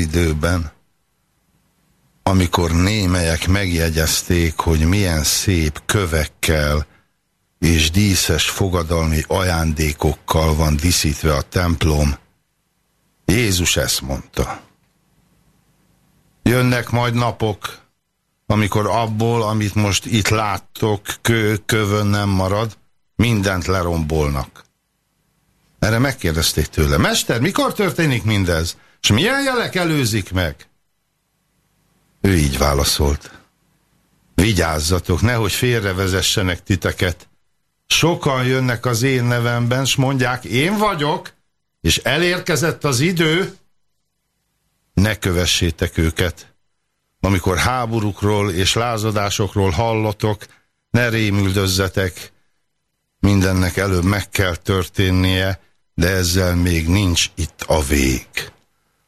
időben, amikor némelyek megjegyezték, hogy milyen szép kövekkel és díszes fogadalmi ajándékokkal van díszítve a templom, Jézus ezt mondta. Jönnek majd napok, amikor abból, amit most itt láttok, kő, kövön nem marad, mindent lerombolnak. Erre megkérdezték tőle, Mester, mikor történik mindez? És milyen jelek előzik meg? Ő így válaszolt. Vigyázzatok, nehogy félrevezessenek titeket. Sokan jönnek az én nevemben, s mondják, én vagyok, és elérkezett az idő. Ne kövessétek őket. Amikor háborúkról és lázadásokról hallotok, ne rémüldözzetek. Mindennek előbb meg kell történnie, de ezzel még nincs itt a vég.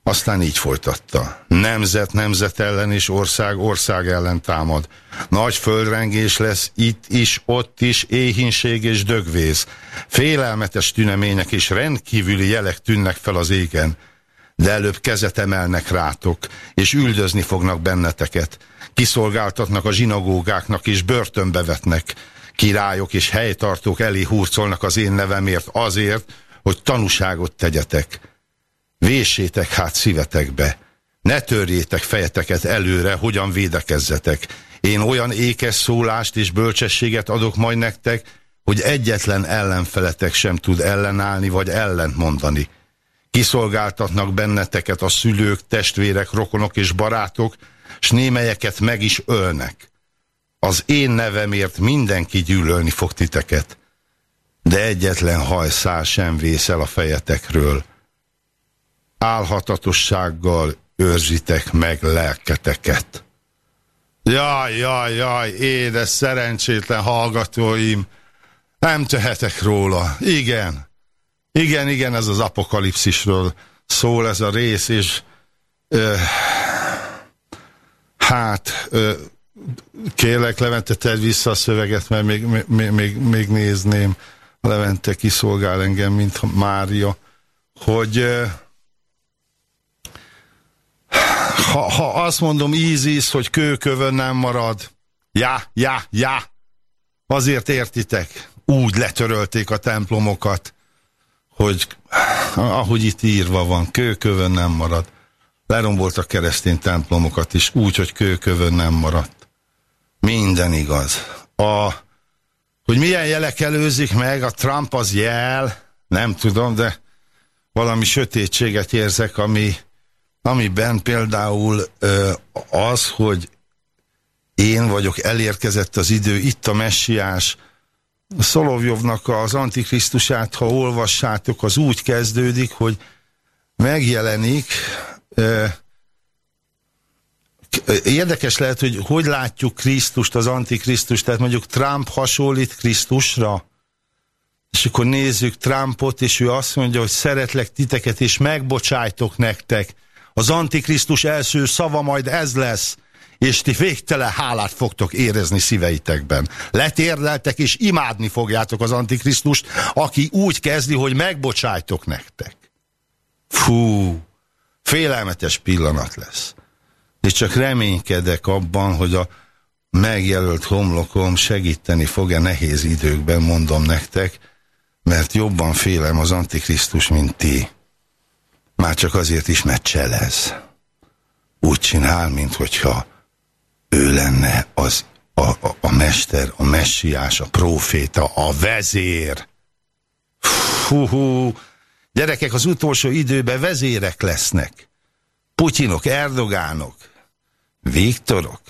Aztán így folytatta. Nemzet nemzet ellen és ország ország ellen támad. Nagy földrengés lesz itt is, ott is, éhínség és dögvész. Félelmetes tünemények és rendkívüli jelek tűnnek fel az égen. De előbb kezet emelnek rátok, és üldözni fognak benneteket. Kiszolgáltatnak a zsinagógáknak, és börtönbe vetnek. Királyok és helytartók elé hurcolnak az én nevemért azért, hogy tanúságot tegyetek Véssétek hát szívetekbe, ne törjétek fejeteket előre, hogyan védekezzetek. Én olyan ékes szólást és bölcsességet adok majd nektek, hogy egyetlen ellenfeletek sem tud ellenállni vagy ellent mondani. Kiszolgáltatnak benneteket a szülők, testvérek, rokonok és barátok, s némelyeket meg is ölnek. Az én nevemért mindenki gyűlölni fog titeket, de egyetlen hajszál sem vészel a fejetekről álhatatossággal őrzitek meg lelketeket. Jaj, jaj, jaj, édes, szerencsétlen hallgatóim, nem tehetek róla. Igen, igen, igen, ez az apokalipszisről szól ez a rész, és ö, hát ö, kérlek, Levente, tedd vissza a szöveget, mert még, még, még, még nézném. Levente kiszolgál engem, mint Mária, hogy ö, ha, ha azt mondom ízíz, hogy kőkövön nem marad, já, já, já, azért értitek, úgy letörölték a templomokat, hogy ahogy itt írva van, kőkövön nem marad. Leromboltak keresztény templomokat is, úgy, hogy kőkövön nem maradt. Minden igaz. A, hogy milyen jelek előzik meg, a Trump az jel, nem tudom, de valami sötétséget érzek, ami amiben például az, hogy én vagyok, elérkezett az idő, itt a messiás, Szolovjovnak az Antikrisztusát, ha olvassátok, az úgy kezdődik, hogy megjelenik, érdekes lehet, hogy hogy látjuk Krisztust, az Antikrisztust, tehát mondjuk Trump hasonlít Krisztusra, és akkor nézzük Trumpot, és ő azt mondja, hogy szeretlek titeket, és megbocsájtok nektek, az Antikrisztus első szava majd ez lesz, és ti végtelen hálát fogtok érezni szíveitekben. Letérdeltek, és imádni fogjátok az Antikrisztust, aki úgy kezdi, hogy megbocsájtok nektek. Fú, félelmetes pillanat lesz. És csak reménykedek abban, hogy a megjelölt homlokom segíteni fog-e nehéz időkben, mondom nektek, mert jobban félem az Antikrisztus, mint ti. Már csak azért is, mert cselez. Úgy csinál, mint hogyha ő lenne az a, a, a mester, a messiás, a proféta, a vezér. Hú, hú, gyerekek, az utolsó időben vezérek lesznek. Putyinok, Erdogánok, Viktorok,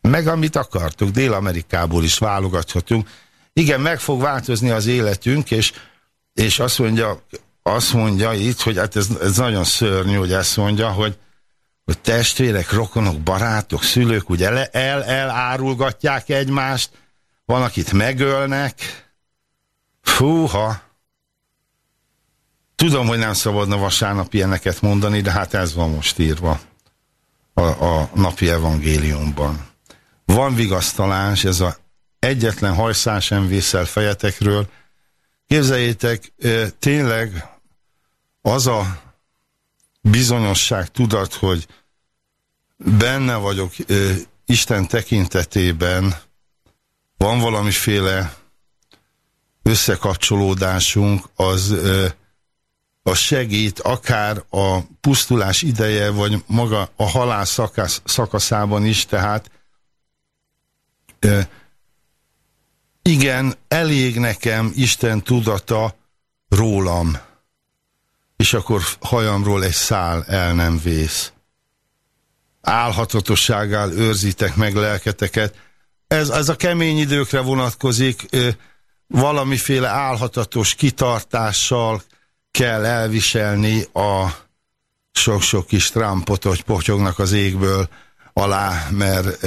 meg amit akartuk, Dél-Amerikából is válogathatunk. Igen, meg fog változni az életünk, és, és azt mondja azt mondja itt, hogy hát ez, ez nagyon szörnyű, hogy ezt mondja, hogy, hogy testvérek, rokonok, barátok, szülők ugye el, el, egymást, van, akit megölnek. Fúha! Tudom, hogy nem szabadna vasárnap ilyeneket mondani, de hát ez van most írva a, a napi evangéliumban. Van vigasztalás, ez a egyetlen hajszál sem vészel fejetekről. Képzeljétek, tényleg az a bizonyosság, tudat, hogy benne vagyok ö, Isten tekintetében, van valamiféle összekapcsolódásunk, az, ö, az segít akár a pusztulás ideje, vagy maga a halál szakasz, szakaszában is, tehát ö, igen, elég nekem Isten tudata rólam és akkor hajamról egy szál el nem vész. álhatatossággal őrzitek meg lelketeket. Ez, ez a kemény időkre vonatkozik, valamiféle álhatatos kitartással kell elviselni a sok-sok kis Trumpot, hogy potyognak az égből alá, mert,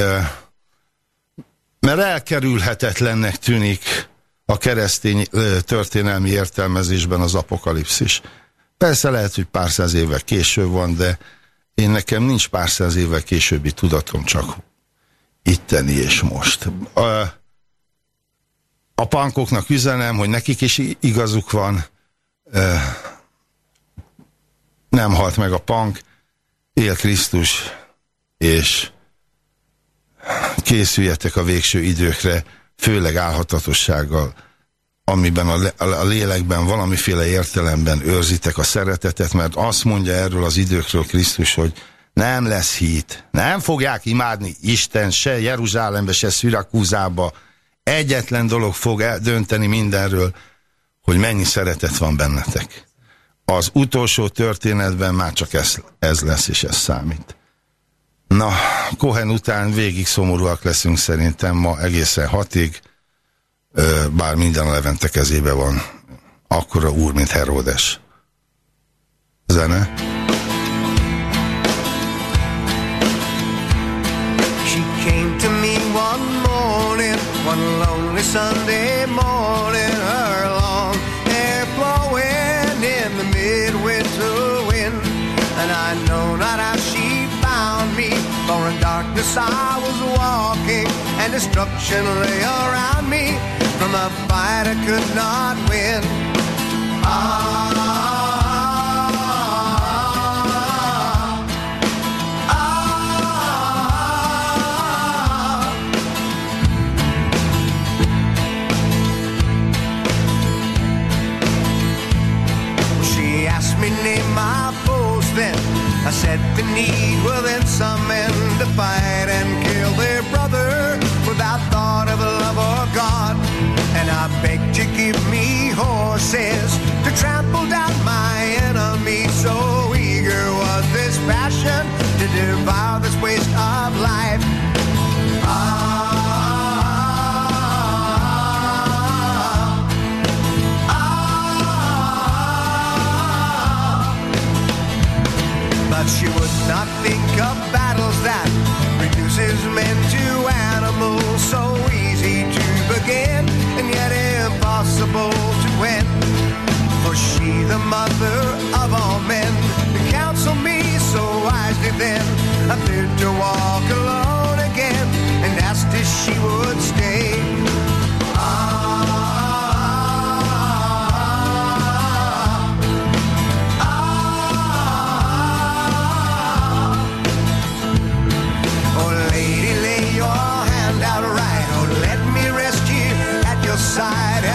mert elkerülhetetlennek tűnik a keresztény történelmi értelmezésben az apokalipszis. Persze lehet, hogy pár száz évvel később van, de én nekem nincs pár száz évvel későbbi tudatom, csak itteni és most. A, a pankoknak üzenem, hogy nekik is igazuk van, nem halt meg a pank, él Krisztus, és készüljetek a végső időkre, főleg álhatatossággal, amiben a, a lélekben valamiféle értelemben őrzitek a szeretetet, mert azt mondja erről az időkről Krisztus, hogy nem lesz hit, nem fogják imádni Isten se Jeruzsálembe, se Szürakúzába. Egyetlen dolog fog dönteni mindenről, hogy mennyi szeretet van bennetek. Az utolsó történetben már csak ez, ez lesz, és ez számít. Na, Kohen után végig szomorúak leszünk szerintem ma egészen hatig, bár minden Levente kezébe van. Akkora úr, mint Heródes. Zene. She came to me one morning, one lonely Sunday morning, her long hair blowing in the midwinter wind, and I know not how she found me, for in darkness I was walking, and destruction lay around me from a fight I could not win. Ah. She asked me name my foes then I said well then some men to fight and kill their brother to trample down my enemy. So eager was this passion to devour this waste of life. Ah. But she would not the mother of all men, counsel me so wisely then. I feared to walk alone again and asked if she would stay. Ah.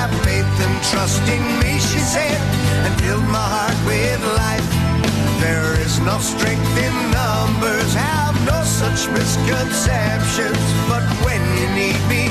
Have faith and trust in me, she said, misconceptions. But when you need me,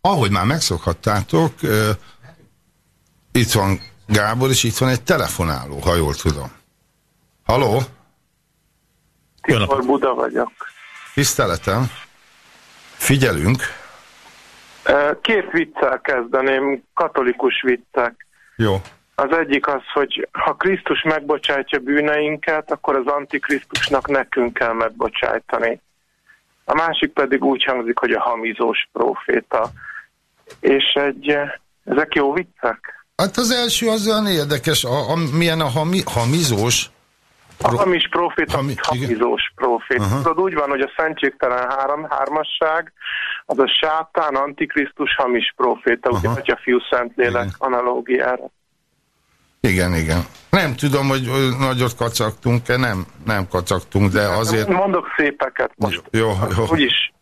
ahogy már megszokhattátok, itt van Gábor, és itt van egy telefonáló, ha jól tudom. Haló? Tibor Buda vagyok. Tiszteletem. Figyelünk. Két viccel kezdeném, katolikus viccek. Jó. Az egyik az, hogy ha Krisztus megbocsátja bűneinket, akkor az Antikrisztusnak nekünk kell megbocsájtani. A másik pedig úgy hangzik, hogy a hamizós proféta. És egy, ezek jó viccek? Hát az első az olyan érdekes, a, a, milyen a hami, hamizós? A hamis profét, Hami, hamizós profét. Tudod, úgy van, hogy a szentségtelen három, hármasság, az a sátán, antikrisztus, hamis proféta, ugye, a fiú szentlélek analógiára. Igen, igen. Nem tudom, hogy nagyot kacagtunk-e, nem, nem kacagtunk, de azért... Mondok szépeket most. Jó, jó. Úgyis.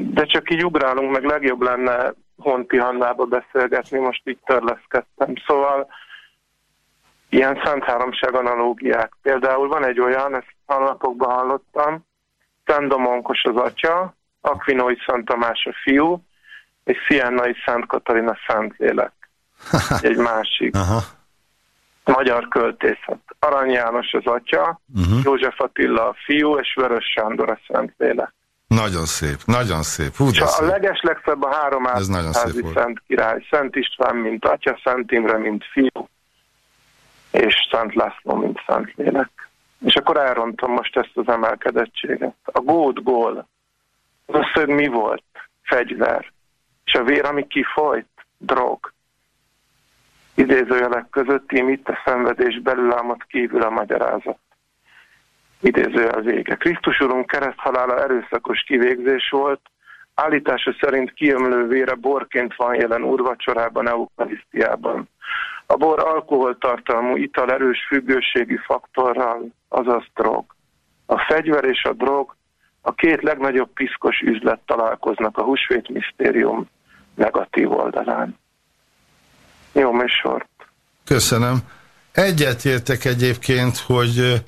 De csak így ugrálunk, meg legjobb lenne Honti Hannába beszélgetni, most így törleszkedtem. Szóval ilyen Szent Háromság analógiák. Például van egy olyan, ezt a napokban hallottam, Szent Domonkos az atya, Aquinoi Szent Tamás a fiú, és Siennai Szent Katalina Szentlélek. Egy másik. Aha. Magyar költészet. Arany János az atya, uh -huh. József Attila a fiú, és Vörös Sándor a Szentlélek. Nagyon szép, nagyon szép. Hú, és a szép. legeslegszebb a három házi Szent Király, Szent István, mint atya, Szent Imre, mint fiú, és Szent László, mint Szent Lélek. És akkor elrontom most ezt az emelkedettséget. A gód gól, az a szög mi volt? Fegyver. És a vér, ami kifolyt? Drog. Idézőjelek között ím itt a szenvedés belül álmod kívül a magyarázat. Idézőjel vége. Krisztus Urunk kereszthalála erőszakos kivégzés volt, állítása szerint kiömlő vére borként van jelen urvacsorában, eukarisztiában. A bor alkoholtartalmú ital erős függőségi faktorral, azaz drog. A fegyver és a drog a két legnagyobb piszkos üzlet találkoznak a húsvét misztérium negatív oldalán. Jó műsort. Köszönöm. Egyetértek egyébként, hogy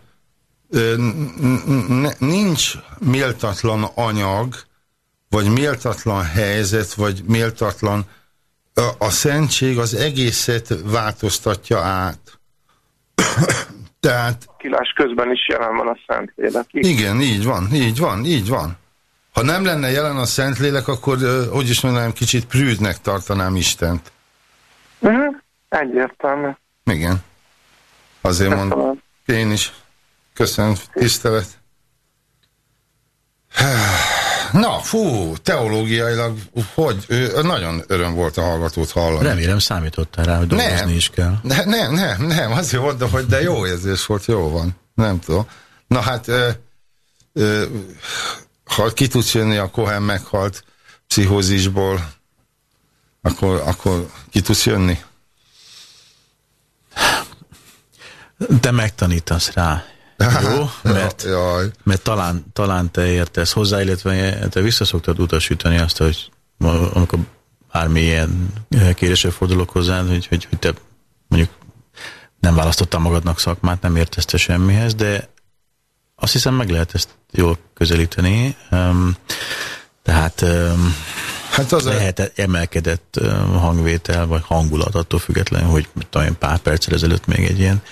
nincs méltatlan anyag, vagy méltatlan helyzet, vagy méltatlan a szentség az egészet változtatja át. Tehát... Kilás közben is jelen van a Szentlélek. Igen, így van, így van, így van. Ha nem lenne jelen a Szentlélek, akkor, hogy is mondanám, kicsit prűdnek tartanám Istent. Uh mhm, -huh. Egyértelmű. Igen. Azért mondom. Én is. Köszönöm, tisztelet. Na, fú, teológiailag, hogy, nagyon öröm volt a hallgatót hallani. Remélem számítottál rá, hogy dolgozni nem, is kell. Ne, nem, nem, nem, azért mondom, hogy de jó érzés volt, jó van. Nem tudom. Na hát, ö, ö, ha ki tudsz jönni a Cohen meghalt pszichózisból, akkor, akkor ki tudsz jönni? De megtanítasz rá. Jó? Mert, mert talán, talán te értesz hozzá, illetve te visszaszoktad utasítani azt, hogy amikor bármilyen kérésre fordulok hozzád, hogy, hogy, hogy te mondjuk nem választottál magadnak szakmát, nem értesz te semmihez, de azt hiszem meg lehet ezt jól közelíteni. Um, tehát um, hát az lehet a... emelkedett hangvétel, vagy hangulat attól függetlenül, hogy talán pár perccel ezelőtt még egy ilyen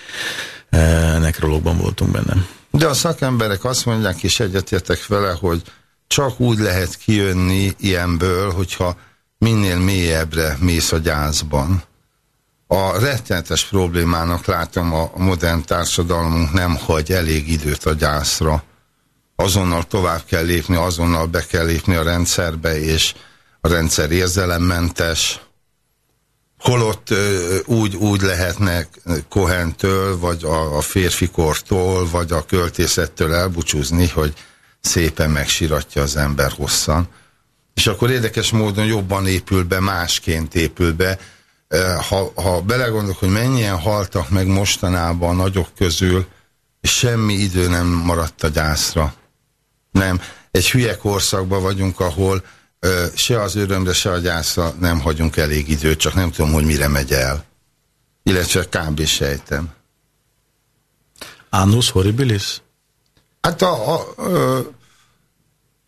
nekrológban voltunk benne. De a szakemberek azt mondják, és egyetértek vele, hogy csak úgy lehet kijönni ilyenből, hogyha minél mélyebbre mész a gyászban. A rettenetes problémának látom a modern társadalmunk nem hagy elég időt a gyászra. Azonnal tovább kell lépni, azonnal be kell lépni a rendszerbe, és a rendszer érzelemmentes, holott úgy, úgy lehetnek Kohentől, vagy a, a férfikortól, vagy a költészettől elbúcsúzni, hogy szépen megsiratja az ember hosszan. És akkor érdekes módon jobban épül be, másként épül be. Ha, ha belegondolok, hogy mennyien haltak meg mostanában a nagyok közül, és semmi idő nem maradt a gyászra. Nem. Egy hülye korszakban vagyunk, ahol se az örömre, se a gyászra nem hagyunk elég időt, csak nem tudom, hogy mire megy el. Illetve kb. sejtem. Annus horribilis? Hát a, a, a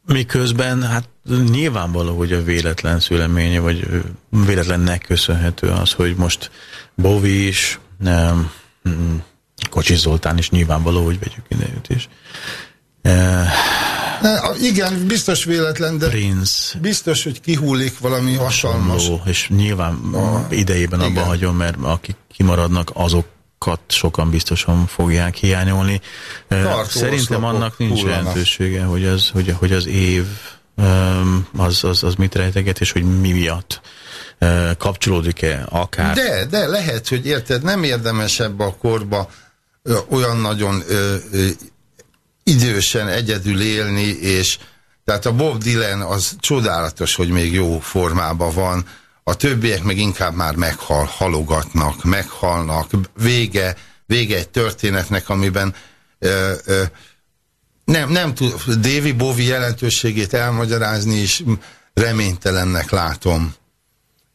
Miközben hát nyilvánvaló, hogy a véletlen szüleménye, vagy véletlennek köszönhető az, hogy most Bovi is, nem, Kocsi Zoltán is nyilvánvaló, hogy vegyük ide őt is. Ne, igen, biztos véletlen, de Prince. biztos, hogy kihullik valami hasalmas. És nyilván a, idejében abban hagyom, mert akik kimaradnak, azokat sokan biztosan fogják hiányolni. Tartó Szerintem annak nincs hullanak. jelentősége, hogy az, hogy, hogy az év az, az, az mit rejteget, és hogy mi miatt kapcsolódik-e akár. De, de lehet, hogy érted, nem érdemes ebbe a korba olyan nagyon ö, ö, idősen egyedül élni, és tehát a Bob Dylan az csodálatos, hogy még jó formában van, a többiek meg inkább már meghal, halogatnak, meghalnak, vége, vége egy történetnek, amiben ö, ö, nem, nem tud Davy Bowie jelentőségét elmagyarázni, és reménytelennek látom.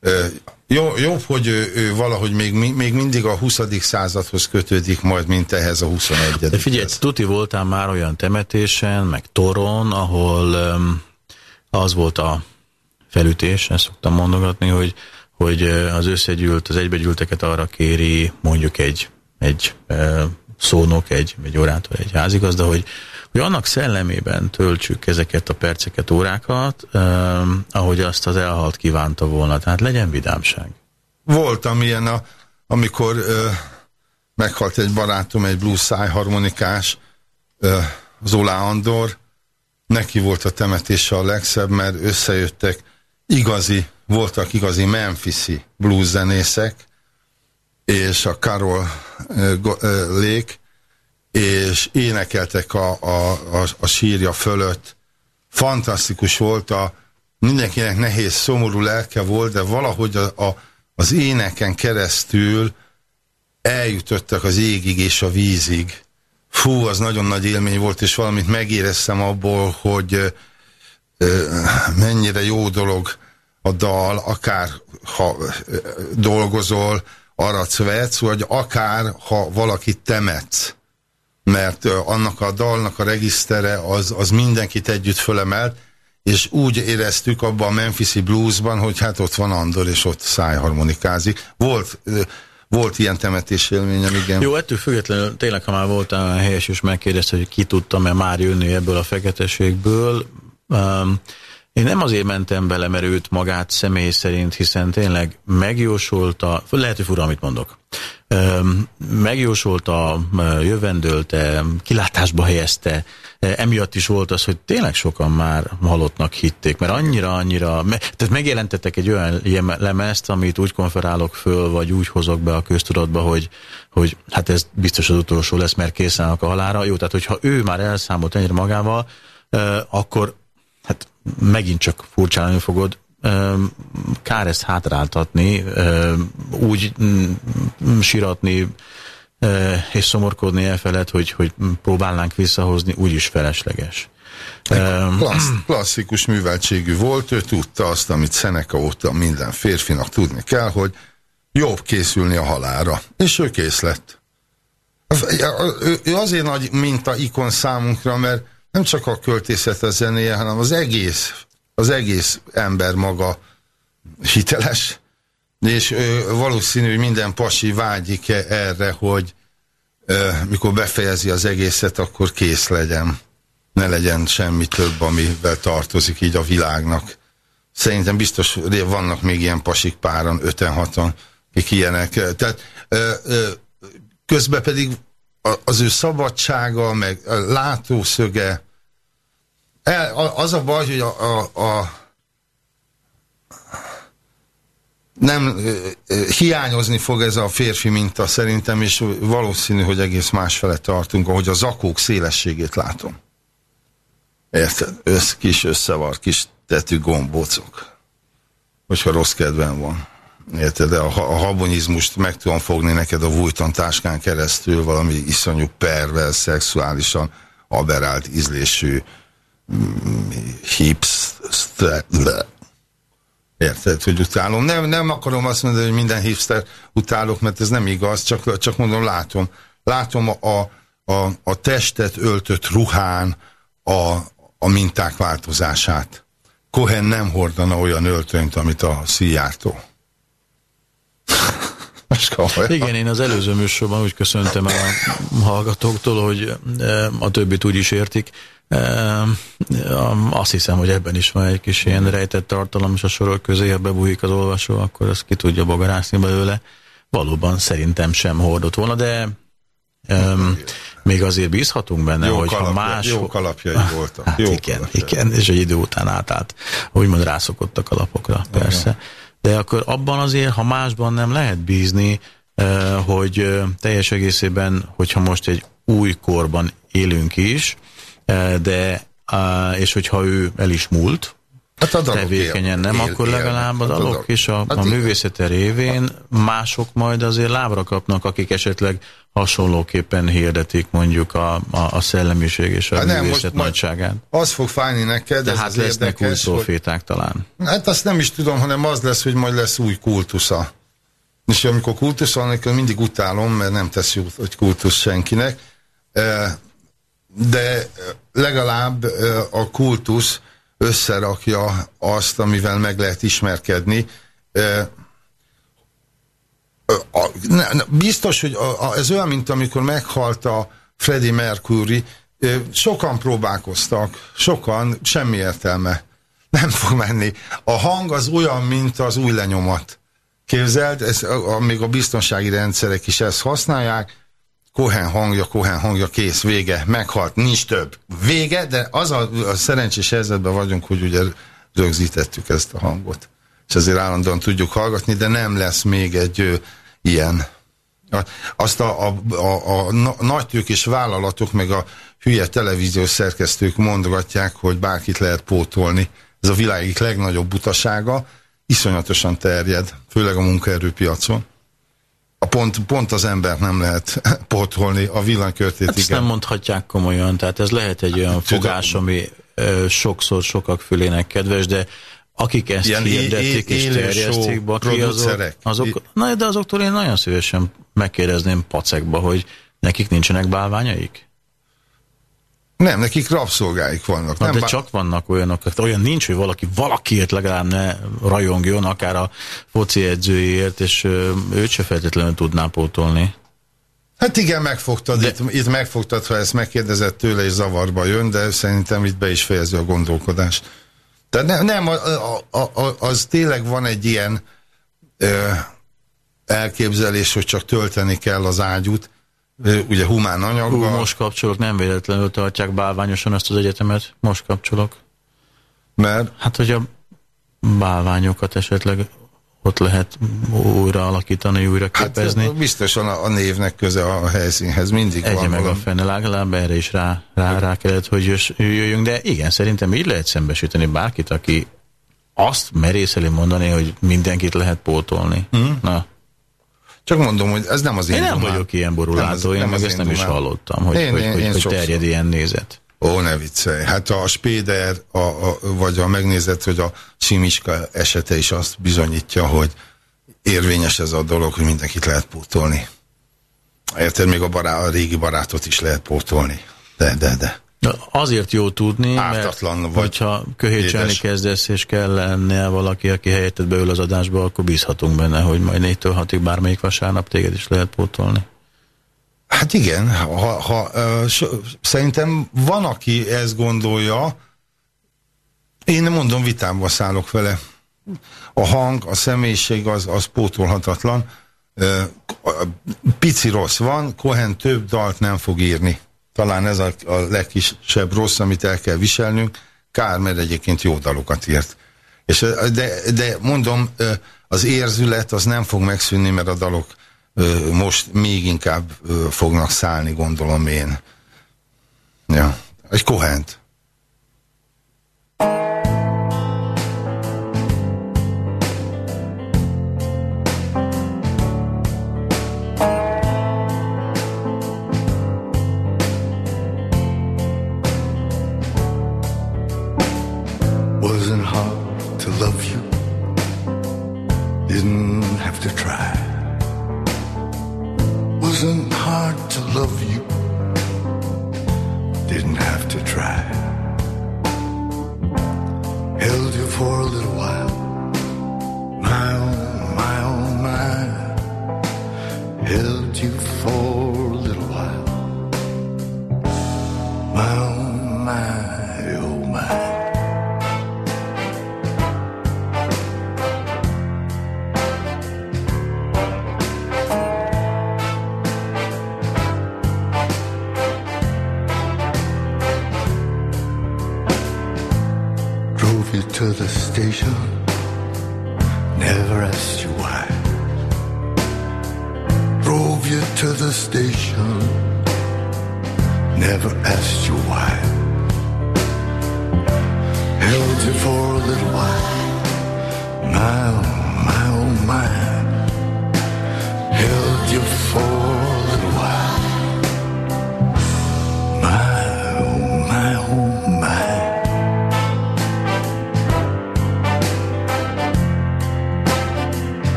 Ö, jó, jobb, hogy ő, ő valahogy még, még mindig a 20. századhoz kötődik majd, mint ehhez a 21. De figyelj, tuti voltál már olyan temetésen, meg toron, ahol um, az volt a felütés, ezt szoktam mondogatni, hogy, hogy az összegyűlt, az egybegyűlteket arra kéri mondjuk egy, egy uh, szónok, egy, egy orátor, egy házigazda, hogy hogy annak szellemében töltsük ezeket a perceket, órákat, eh, ahogy azt az elhalt kívánta volna. Tehát legyen vidámság. Voltam ilyen, a, amikor eh, meghalt egy barátom, egy blues szájharmonikás, eh, Zola Andor, neki volt a temetése a legszebb, mert összejöttek igazi, voltak igazi Memphisi blues zenészek, és a uh, Lake, és énekeltek a, a, a, a sírja fölött. Fantasztikus volt, a, mindenkinek nehéz, szomorú lelke volt, de valahogy a, a, az éneken keresztül eljutottak az égig és a vízig. Fú, az nagyon nagy élmény volt, és valamit megéreztem abból, hogy ö, mennyire jó dolog a dal, akár ha ö, dolgozol, aratsz, vetsz, vagy akár ha valakit temetsz mert annak a dalnak a regisztere az, az mindenkit együtt fölemelt, és úgy éreztük abban a Memphisi bluesban, hogy hát ott van Andor, és ott szájharmonikázik. Volt, volt ilyen temetés élményem, igen. Jó, ettől függetlenül tényleg, ha már voltál helyes, és megkérdezte, hogy ki tudta-e már jönni ebből a feketeségből, um, én nem azért mentem bele, mert őt magát személy szerint, hiszen tényleg megjósolta, lehet, hogy fura, amit mondok, megjósolta, jövendölte, kilátásba helyezte, emiatt is volt az, hogy tényleg sokan már halottnak hitték, mert annyira, annyira, tehát megjelentettek egy olyan lemezt, amit úgy konferálok föl, vagy úgy hozok be a köztudatba, hogy, hogy hát ez biztos az utolsó lesz, mert készen a halára. Jó, tehát hogyha ő már elszámolt ennyire magával, akkor hát megint csak furcsálni fogod, kár ezt hátráltatni, úgy mm, siratni, és szomorkodni e felett, hogy, hogy próbálnánk visszahozni, úgyis felesleges. Klassz, klasszikus műveltségű volt, ő tudta azt, amit Szeneka óta minden férfinak tudni kell, hogy jobb készülni a halára. És ő kész lett. Ő azért nagy minta ikon számunkra, mert nem csak a költészet a zenéje, hanem az egész, az egész ember maga hiteles, és ö, valószínű, hogy minden pasi vágyik -e erre, hogy ö, mikor befejezi az egészet, akkor kész legyen. Ne legyen semmi több, amivel tartozik így a világnak. Szerintem biztos vannak még ilyen pasik páran, öten, hatan, akik ilyenek. Tehát ö, ö, közben pedig az ő szabadsága, meg a látószöge, el, az a baj, hogy a, a, a nem hiányozni fog ez a férfi minta szerintem, és valószínű, hogy egész másfele tartunk, ahogy a zakók szélességét látom. Érted? Össz, kis összevar, kis tetű gombócok. Hogyha rossz kedven van. Érted? A, a habonizmust meg tudom fogni neked a vújtan táskán keresztül valami iszonyú pervel, szexuálisan aberált ízlésű hipster Érted, hogy utálom. Nem, nem akarom azt mondani, hogy minden hipster utálok, mert ez nem igaz, csak, csak mondom, látom. Látom a, a, a testet öltött ruhán, a, a minták változását. Cohen nem hordana olyan öltönyt, amit a szíjártó. Igen, én az előző műsorban úgy köszöntem el a hallgatóktól, hogy a többit úgy is értik. Azt hiszem, hogy ebben is van egy kis ilyen rejtett tartalom, és a sorok közé, ha bebújik az olvasó, akkor azt ki tudja bogarászni belőle. Valóban szerintem sem hordott volna, de um, még azért bízhatunk benne, jó hogy kalapja, ha más... Jó kalapjai voltak. Hát jó igen, kalapjai. igen, és egy idő után átállt, úgymond rászokott a kalapokra, persze. De akkor abban azért, ha másban nem lehet bízni, hogy teljes egészében, hogyha most egy új korban élünk is, de és hogyha ő el is múlt, hát a tevékenyen nem, él, akkor legalább a dalok és a, hát a művészete révén mások majd azért lábra kapnak, akik esetleg hasonlóképpen hirdetik mondjuk a, a, a szellemiség és a hát nem, nagyságát. Az fog fájni neked, De ez hát lesznek érdekes, új proféták hogy... talán. Hát azt nem is tudom, hanem az lesz, hogy majd lesz új kultusza. És amikor kultusz van, akkor mindig utálom, mert nem tesz jó, hogy kultusz senkinek. De legalább a kultusz összerakja azt, amivel meg lehet ismerkedni. Biztos, hogy ez olyan, mint amikor meghalt a Freddie Mercury, sokan próbálkoztak, sokan, semmi értelme. Nem fog menni. A hang az olyan, mint az új lenyomat. Képzeld, ez, a, a, még a biztonsági rendszerek is ezt használják, Cohen hangja, Cohen hangja, kész, vége, meghalt, nincs több. Vége, de az a, a szerencsés helyzetben vagyunk, hogy ugye rögzítettük ezt a hangot. És ezért állandóan tudjuk hallgatni, de nem lesz még egy ilyen. Azt a, a, a, a nagytők és vállalatok, meg a hülye televíziós szerkesztők mondogatják, hogy bárkit lehet pótolni. Ez a világ egyik legnagyobb butasága, iszonyatosan terjed, főleg a munkaerőpiacon. A pont, pont az ember nem lehet pótolni, a villanykörtét hát igen. nem mondhatják komolyan, tehát ez lehet egy olyan hát, fogás, ami sokszor sokak fülének kedves, de akik ezt Ilyen hirdetik és terjesztik, Baki, azok, azok, na, de azoktól én nagyon szívesen megkérdezném pacekba, hogy nekik nincsenek bálványaik? Nem, nekik rabszolgáik vannak. Na, nem de csak vannak olyanok, olyan nincs, hogy valaki valakiért legalább ne rajongjon, akár a foci edzőjéért, és őt se feltétlenül tudná pótolni. Hát igen, megfogtad, de... itt, itt megfogtad, ha ezt megkérdezett tőle, és zavarba jön, de szerintem itt be is fejezi a gondolkodást. Tehát ne, nem, a, a, a, az tényleg van egy ilyen ö, elképzelés, hogy csak tölteni kell az ágyút, ugye humán anyaggal. Hú, most kapcsolok, nem véletlenül tartják bálványosan ezt az egyetemet, most kapcsolok. Mert? Hát, hogy a bálványokat esetleg ott lehet újra alakítani, újra hát, képezni. Hát biztosan a, a névnek köze a helyszínhez mindig Egye van. meg valami. a fene, legalább erre is rá, rá, rá kellett, hogy jöjjünk, de igen, szerintem így lehet szembesíteni bárkit, aki azt merészeli mondani, hogy mindenkit lehet pótolni. Mm. Na, csak mondom, hogy ez nem az én Én nem dumám. vagyok ilyen borulátó, én meg ezt nem is hallottam, hogy, én, hogy, én, hogy, én hogy terjed ilyen nézet. Ó, ne viccelj. Hát a Spéder, a, a, vagy a megnézet, hogy a Simiska esete is azt bizonyítja, hogy érvényes ez a dolog, hogy mindenkit lehet pótolni. Érted, még a, bará, a régi barátot is lehet pótolni. De, de, de. Azért jó tudni, Ártatlan mert vagy hogyha köhétselni kezdesz, és kell lenne valaki, aki helyetted beül az adásba, akkor bízhatunk benne, hogy majd négytől hatig bármelyik vasárnap téged is lehet pótolni. Hát igen, ha, ha, so, szerintem van, aki ezt gondolja, én mondom, vitámba szállok vele. A hang, a személyiség az, az pótolhatatlan. Pici rossz van, Cohen több dalt nem fog írni talán ez a, a legkisebb rossz, amit el kell viselnünk. Kár, mert egyébként jó dalokat írt. És, de, de mondom, az érzület az nem fog megszűnni, mert a dalok most még inkább fognak szállni, gondolom én. Ja, egy kohent.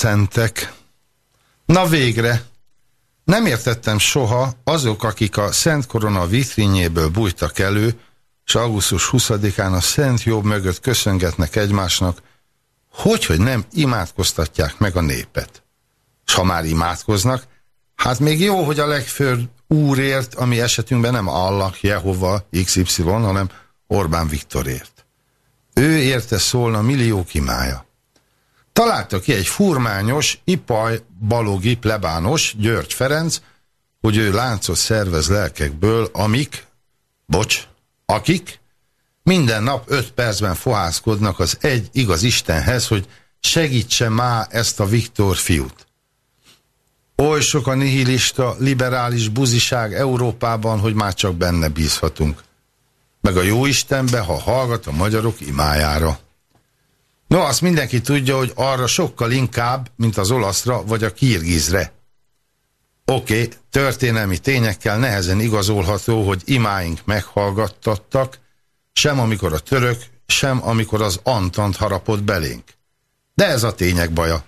Szentek. Na végre! Nem értettem soha azok, akik a Szent Korona vitrínjéből bújtak elő, és augusztus 20-án a Szent Jobb mögött köszöngetnek egymásnak, hogy, hogy nem imádkoztatják meg a népet. És ha már imádkoznak, hát még jó, hogy a legfőbb úrért, ami esetünkben nem Allah, Jehova, XY, hanem Orbán Viktorért. Ő érte szólna milliók imája. Találta ki egy furmányos, ipaj, balogi, plebános, György Ferenc, hogy ő láncot szervez lelkekből, amik, bocs, akik minden nap öt percben fohászkodnak az egy igaz Istenhez, hogy segítse már ezt a Viktor fiút. Oly sok a nihilista, liberális buziság Európában, hogy már csak benne bízhatunk. Meg a jó Istenbe, ha hallgat a magyarok imájára. No, azt mindenki tudja, hogy arra sokkal inkább, mint az olaszra vagy a kirgizre. Oké, okay, történelmi tényekkel nehezen igazolható, hogy imáink meghallgattattak, sem amikor a török, sem amikor az Antant harapott belénk. De ez a tények baja.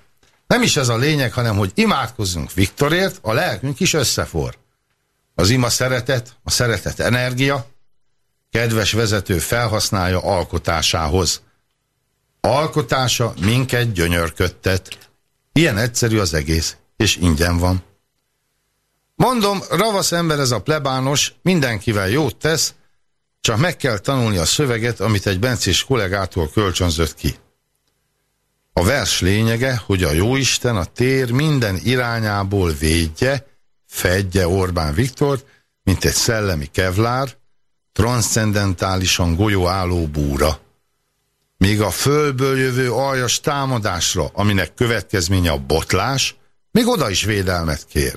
Nem is ez a lényeg, hanem hogy imádkozzunk Viktorért, a lelkünk is összefor. Az ima szeretet, a szeretet energia, kedves vezető felhasználja alkotásához. Alkotása minket gyönyörködtet. Ilyen egyszerű az egész, és ingyen van. Mondom, ravasz ember ez a plebános, mindenkivel jót tesz, csak meg kell tanulni a szöveget, amit egy bencés kollégától kölcsönzött ki. A vers lényege, hogy a jóisten a tér minden irányából védje, fedje Orbán Viktor, mint egy szellemi kevlár, transzcendentálisan golyóálló búra. Még a földből jövő aljas támadásra, aminek következménye a botlás, még oda is védelmet kér.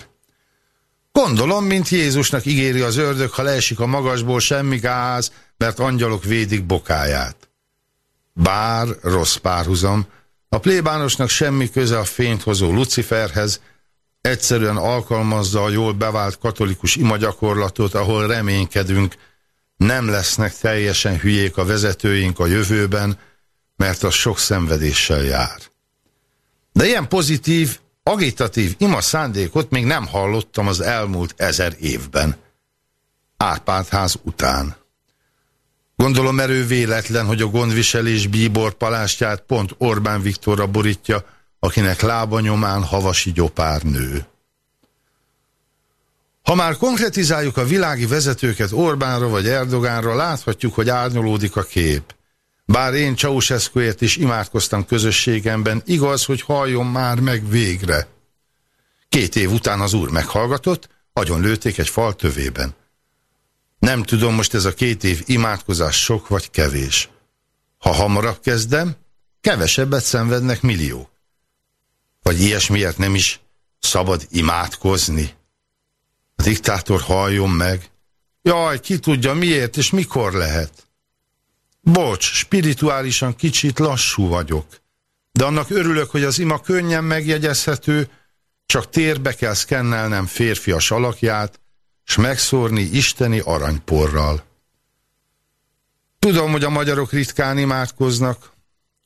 Gondolom, mint Jézusnak ígéri az ördög, ha leesik a magasból semmi gáz, mert angyalok védik bokáját. Bár rossz párhuzam, a plébánosnak semmi köze a fényt hozó Luciferhez, egyszerűen alkalmazza a jól bevált katolikus imagyakorlatot, ahol reménykedünk, nem lesznek teljesen hülyék a vezetőink a jövőben, mert az sok szenvedéssel jár. De ilyen pozitív, agitatív ima szándékot még nem hallottam az elmúlt ezer évben. Árpádház után. Gondolom erő véletlen, hogy a gondviselés bíbor palástját pont Orbán Viktorra borítja, akinek lábanyomán havasi gyopár nő. Ha már konkretizáljuk a világi vezetőket Orbánra vagy Erdogánra, láthatjuk, hogy árnyolódik a kép. Bár én Ceausescuért is imádkoztam közösségemben, igaz, hogy halljon már meg végre. Két év után az úr meghallgatott, agyon lőtték egy fal tövében. Nem tudom, most ez a két év imádkozás sok vagy kevés. Ha hamarabb kezdem, kevesebbet szenvednek milliók. Vagy ilyesmiért nem is szabad imádkozni. A diktátor halljon meg. Jaj, ki tudja miért és mikor lehet. Bocs, spirituálisan kicsit lassú vagyok. De annak örülök, hogy az ima könnyen megjegyezhető, csak térbe kell szkennelnem férfias alakját, s megszórni isteni aranyporral. Tudom, hogy a magyarok ritkán imádkoznak,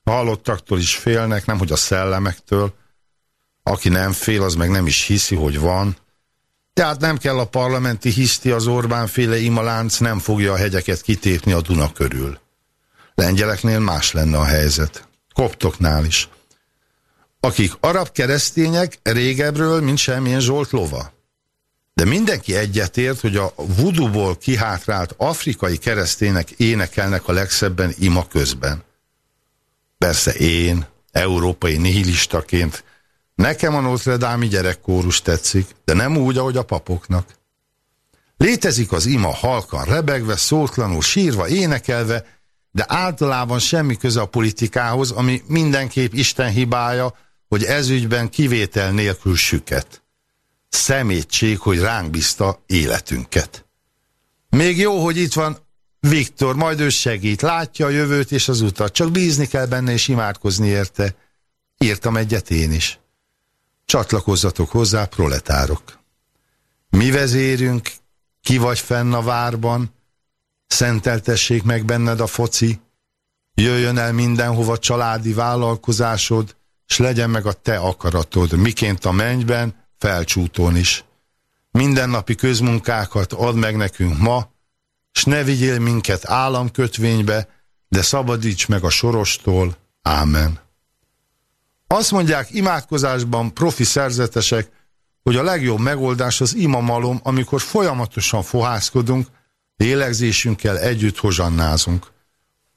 hallottaktól is félnek, nem hogy a szellemektől. Aki nem fél, az meg nem is hiszi, hogy van. Tehát nem kell a parlamenti hiszti, az Orbán féle imalánc nem fogja a hegyeket kitépni a Duna körül. Lengyeleknél más lenne a helyzet. Koptoknál is. Akik arab keresztények régebről, mint semmilyen Zsolt lova. De mindenki egyetért, hogy a vuduból kihátrált afrikai keresztények énekelnek a legszebben ima közben. Persze én, európai nihilistaként, nekem a Notre Dame gyerekkórus tetszik, de nem úgy, ahogy a papoknak. Létezik az ima halkan rebegve, szótlanul, sírva, énekelve, de általában semmi köze a politikához, ami mindenképp Isten hibája, hogy ezügyben kivétel nélkül süket szemétség, hogy ránk bízta életünket. Még jó, hogy itt van Viktor, majd ő segít, látja a jövőt és az utat, csak bízni kell benne és imádkozni érte. Írtam egyet én is. Csatlakozzatok hozzá, proletárok. Mi vezérünk, ki vagy fenn a várban, szenteltessék meg benned a foci, jöjjön el mindenhova családi vállalkozásod, s legyen meg a te akaratod, miként a mennyben, felcsútón is. Mindennapi közmunkákat ad meg nekünk ma, s ne vigyél minket államkötvénybe, de szabadíts meg a sorostól. Ámen. Azt mondják imádkozásban profi szerzetesek, hogy a legjobb megoldás az imamalom, amikor folyamatosan fohászkodunk, lélegzésünkkel együtt hozsannázunk.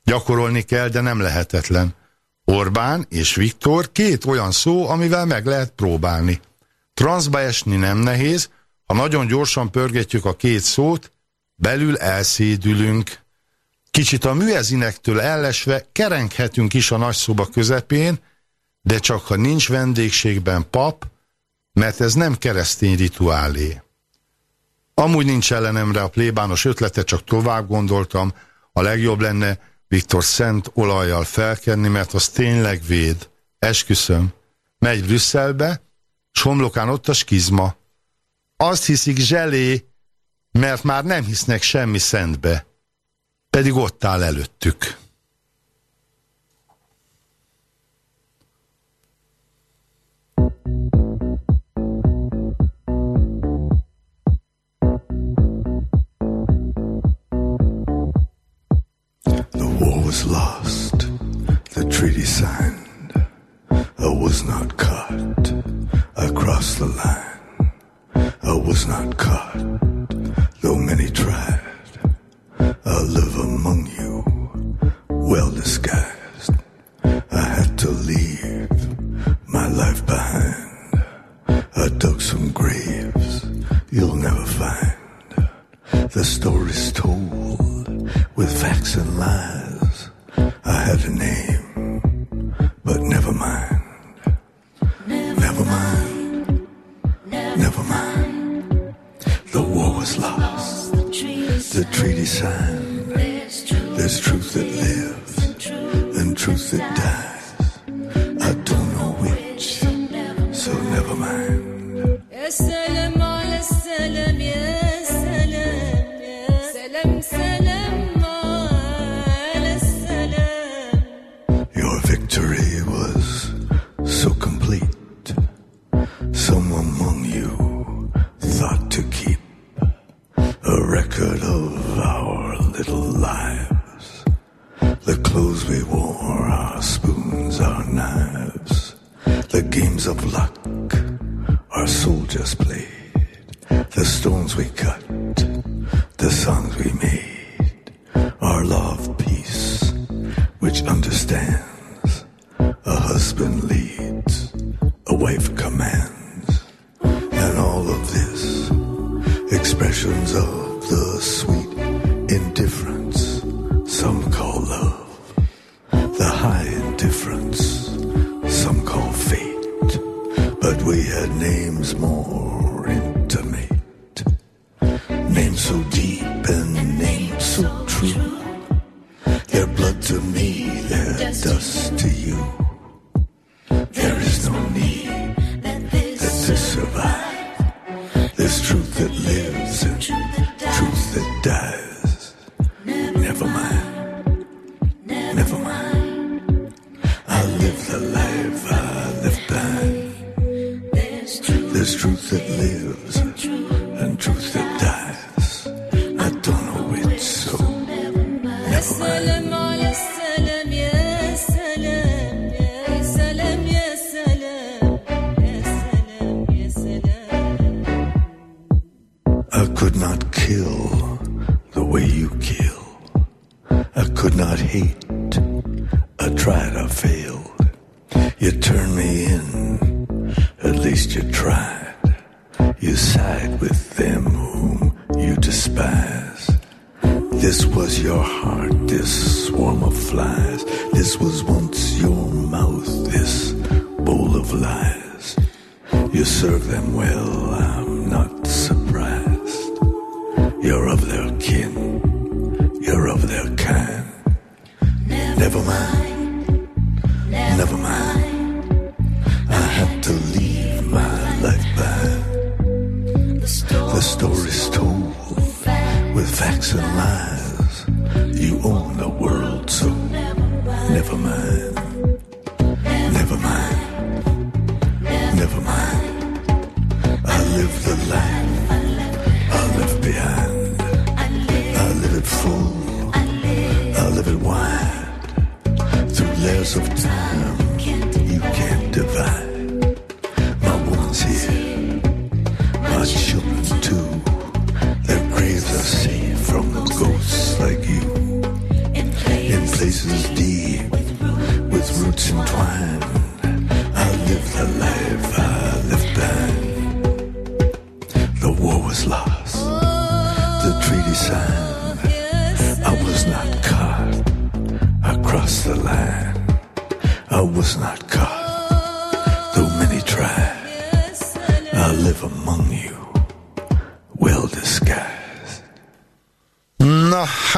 Gyakorolni kell, de nem lehetetlen. Orbán és Viktor két olyan szó, amivel meg lehet próbálni. Transzba esni nem nehéz, ha nagyon gyorsan pörgetjük a két szót, belül elszédülünk. Kicsit a műezinektől ellesve kerenghetünk is a nagy szoba közepén, de csak ha nincs vendégségben pap, mert ez nem keresztény rituálé. Amúgy nincs ellenemre a plébános ötlete, csak tovább gondoltam, a legjobb lenne Viktor szent olajjal felkenni, mert az tényleg véd. Esküszöm. Megy Brüsszelbe, s homlokán ott a skizma. Azt hiszik zselé, mert már nem hisznek semmi szentbe, pedig ott áll előttük. Treaty signed, I was not caught. I crossed the line. I was not caught, though many tried. I live among you, well disguised. I had to leave my life behind. I dug some graves you'll never find. The story's told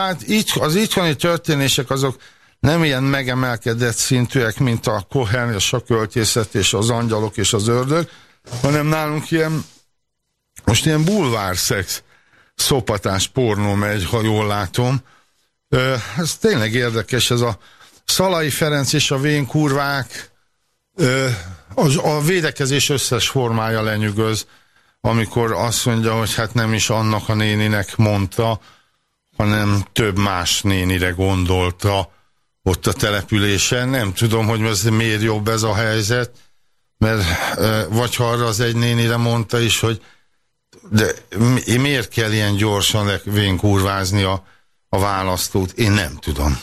hát így, az itthoni történések azok nem ilyen megemelkedett szintűek, mint a Cohen és a költészet és az angyalok és az ördög, hanem nálunk ilyen most ilyen bulvárszex szopatás pornó megy, ha jól látom. Ez tényleg érdekes, ez a Szalai Ferenc és a vén kurvák az, a védekezés összes formája lenyűgöz, amikor azt mondja, hogy hát nem is annak a néninek mondta, hanem több más nénire gondolta ott a településen. Nem tudom, hogy ez miért jobb ez a helyzet, mert vagy ha arra az egy nénire mondta is, hogy de miért kell ilyen gyorsan kurvázni a, a választót? Én nem tudom.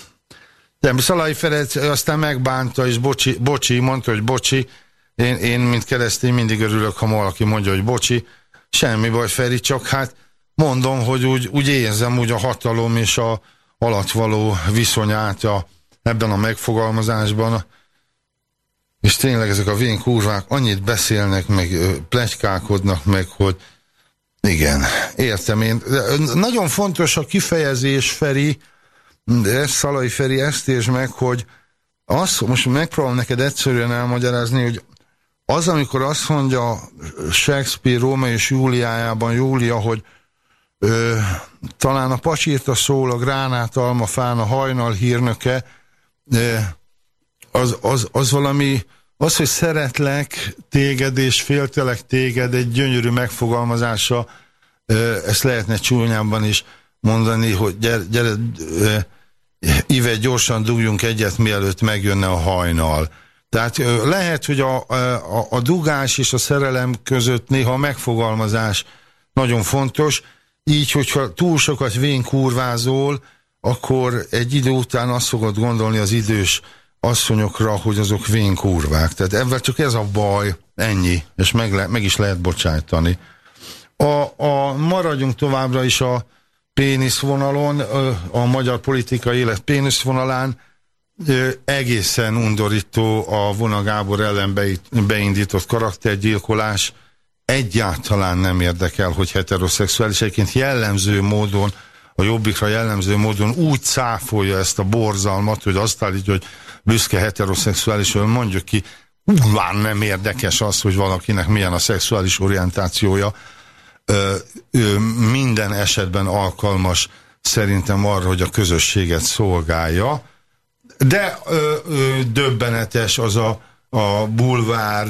De Szalai Ferenc aztán megbánta, és bocsi, bocsi mondta, hogy bocsi, én, én mint keresztény mindig örülök, ha valaki mondja, hogy bocsi, semmi baj Feri, csak hát mondom, hogy úgy, úgy érzem úgy a hatalom és a alatt való viszonyát a, ebben a megfogalmazásban. és tényleg ezek a vén kurvák annyit beszélnek, meg plegykálkodnak meg, hogy igen, értem én. Nagyon fontos a kifejezés, Feri, de Szalai Feri, ezt és meg, hogy azt, most megpróbálom neked egyszerűen elmagyarázni, hogy az, amikor azt mondja Shakespeare Róma és Júliájában Júlia, hogy ö, talán a pacsírta szól, a gránát almafán, a hajnal hírnöke, ö, az, az, az valami, az, hogy szeretlek téged és féltelek téged egy gyönyörű megfogalmazása, ö, ezt lehetne csúnyában is mondani, hogy gyere, gyere ö, Ive, gyorsan dugjunk egyet, mielőtt megjönne a hajnal. Tehát lehet, hogy a, a, a dugás és a szerelem között néha a megfogalmazás nagyon fontos, így, hogyha túl sokat vén kurvázol, akkor egy idő után azt fogod gondolni az idős asszonyokra, hogy azok vén kurvák. Tehát ebben csak ez a baj, ennyi, és meg, le, meg is lehet bocsájtani. A, a, maradjunk továbbra is a péniszvonalon, a magyar politikai élet péniszvonalán, egészen undorító a Vona Gábor ellen beindított karaktergyilkolás, egyáltalán nem érdekel, hogy heteroszexuális, egyébként jellemző módon, a jobbikra jellemző módon úgy cáfolja ezt a borzalmat, hogy azt állítja, hogy büszke heteroszexuális, hogy mondjuk ki, már nem érdekes az, hogy valakinek milyen a szexuális orientációja, ö, ö, minden esetben alkalmas szerintem arra, hogy a közösséget szolgálja, de ö, ö, döbbenetes az a, a bulvár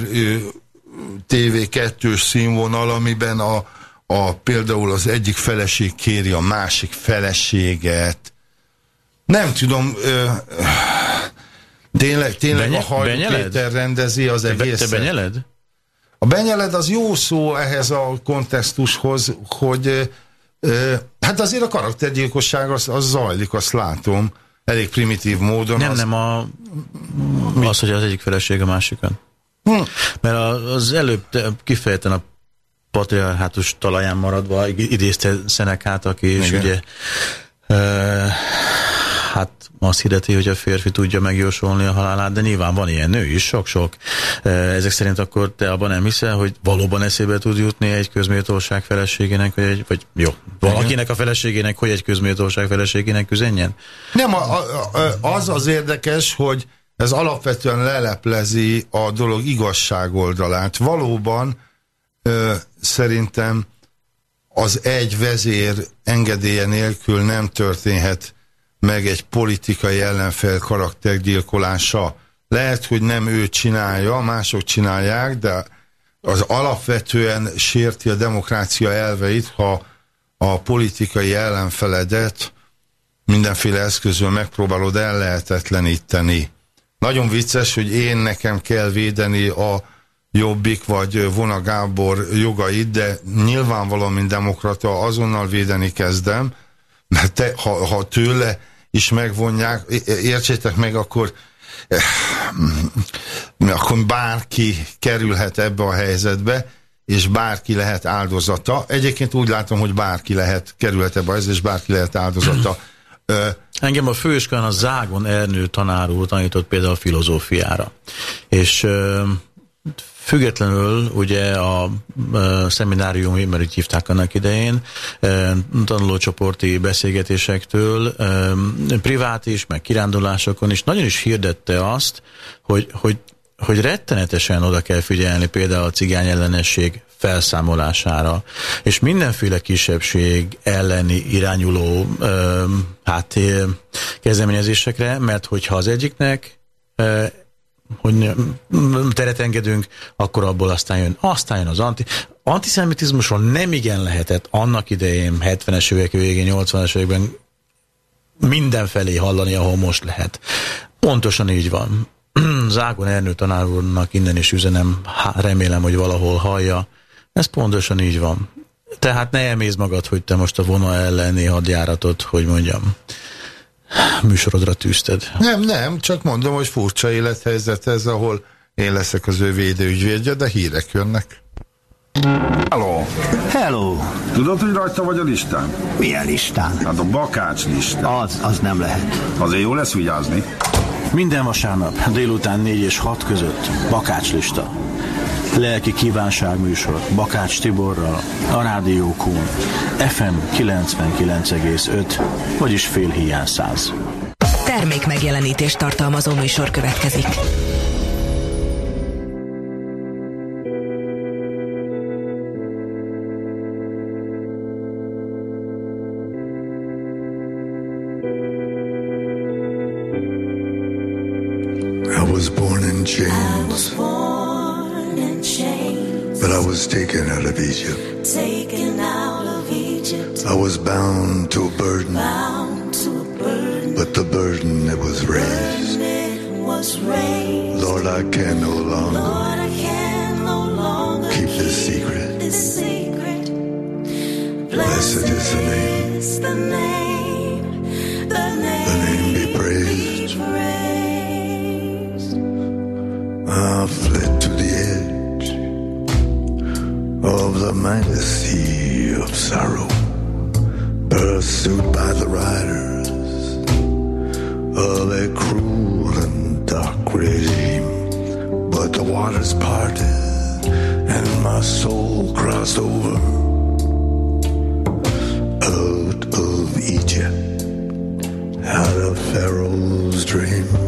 TV2-s színvonal, amiben a, a, például az egyik feleség kéri a másik feleséget. Nem tudom, ö, tényleg, tényleg Benye, a Hajdu Péter rendezi az egészet. Te benyeled? A benyeled az jó szó ehhez a kontextushoz, hogy ö, hát azért a karaktergyilkosság az, az zajlik, azt látom elég primitív módon. Nem, az... nem, a, az, hogy az egyik feleség a másikon. Hm. Mert az előbb kifejezetten a patriarhátus talaján maradva idézte Szenekát, aki is ugye uh, hát azt hirdeti, hogy a férfi tudja megjósolni a halálát, de nyilván van ilyen nő is, sok-sok. Ezek szerint akkor te abban nem hiszel, hogy valóban eszébe tud jutni egy közméltóság feleségének, vagy, egy, vagy jó, valakinek a feleségének, hogy egy közméltóság feleségének üzenjen? Nem, a, a, az az érdekes, hogy ez alapvetően leleplezi a dolog igazság oldalát. Valóban ö, szerintem az egy vezér engedélye nélkül nem történhet meg egy politikai ellenfél karaktergyilkolása. Lehet, hogy nem ő csinálja, mások csinálják, de az alapvetően sérti a demokrácia elveit, ha a politikai ellenfeledet mindenféle eszközül megpróbálod ellehetetleníteni. Nagyon vicces, hogy én nekem kell védeni a Jobbik vagy Vona Gábor jogait, de nyilvánvalóan, mint demokrata, azonnal védeni kezdem, mert te, ha, ha tőle is megvonják, értsétek meg, akkor eh, akkor bárki kerülhet ebbe a helyzetbe, és bárki lehet áldozata. Egyébként úgy látom, hogy bárki lehet, kerülhet ebbe a és bárki lehet áldozata. Engem a főiskolán a Zágon Ernő tanár úr tanított például a filozófiára. És Függetlenül ugye a, a szeminárium, mert így hívták annak idején, e, tanulócsoporti beszélgetésektől, e, privát is, meg kirándulásokon is nagyon is hirdette azt, hogy, hogy, hogy rettenetesen oda kell figyelni például a cigány ellenesség felszámolására, és mindenféle kisebbség elleni irányuló ö, hát, kezdeményezésekre, mert hogyha az egyiknek hogy teret engedünk, akkor abból aztán jön, aztán jön az anti... Antiszemitizmusról nem igen lehetett annak idején, 70-es évek végén, 80-es években mindenfelé hallani, ahol most lehet. Pontosan így van. Zágon Ernő tanár úrnak innen is üzenem, remélem, hogy valahol hallja. Ez pontosan így van. Tehát ne emész magad, hogy te most a vona elleni hadjáratot, hogy mondjam, műsorodra tűzted. Nem, nem, csak mondom, hogy furcsa élethelyzet ez, ahol én leszek az ő védőügyvédje, de hírek jönnek. Hello. Hello. Tudod, hogy rajta vagy a listán? Milyen listán? Hát a bakács listán. Az, az nem lehet. Azért jó lesz vigyázni. Minden vasárnap délután 4 és 6 között Bakács lista. Lelki kívánság műsor Bakács Tiborral, a Rádió Kún, FM 99,5, vagyis fél hiány száz. Termék megjelenítést tartalmazó műsor következik. Taken out of Egypt. Taken out of Egypt. I was bound to a burden. Bound to a burden. But the burden it was raised. It was raised. Lord, I can no longer. Lord, I can no longer keep this secret. This secret. Blessed, Blessed is the name. Is the name. The name. The name be praised. Be praised. I fled to the sea of sorrow, pursued by the riders of a cruel and dark regime. But the waters parted and my soul crossed over out of Egypt, out of Pharaoh's dream.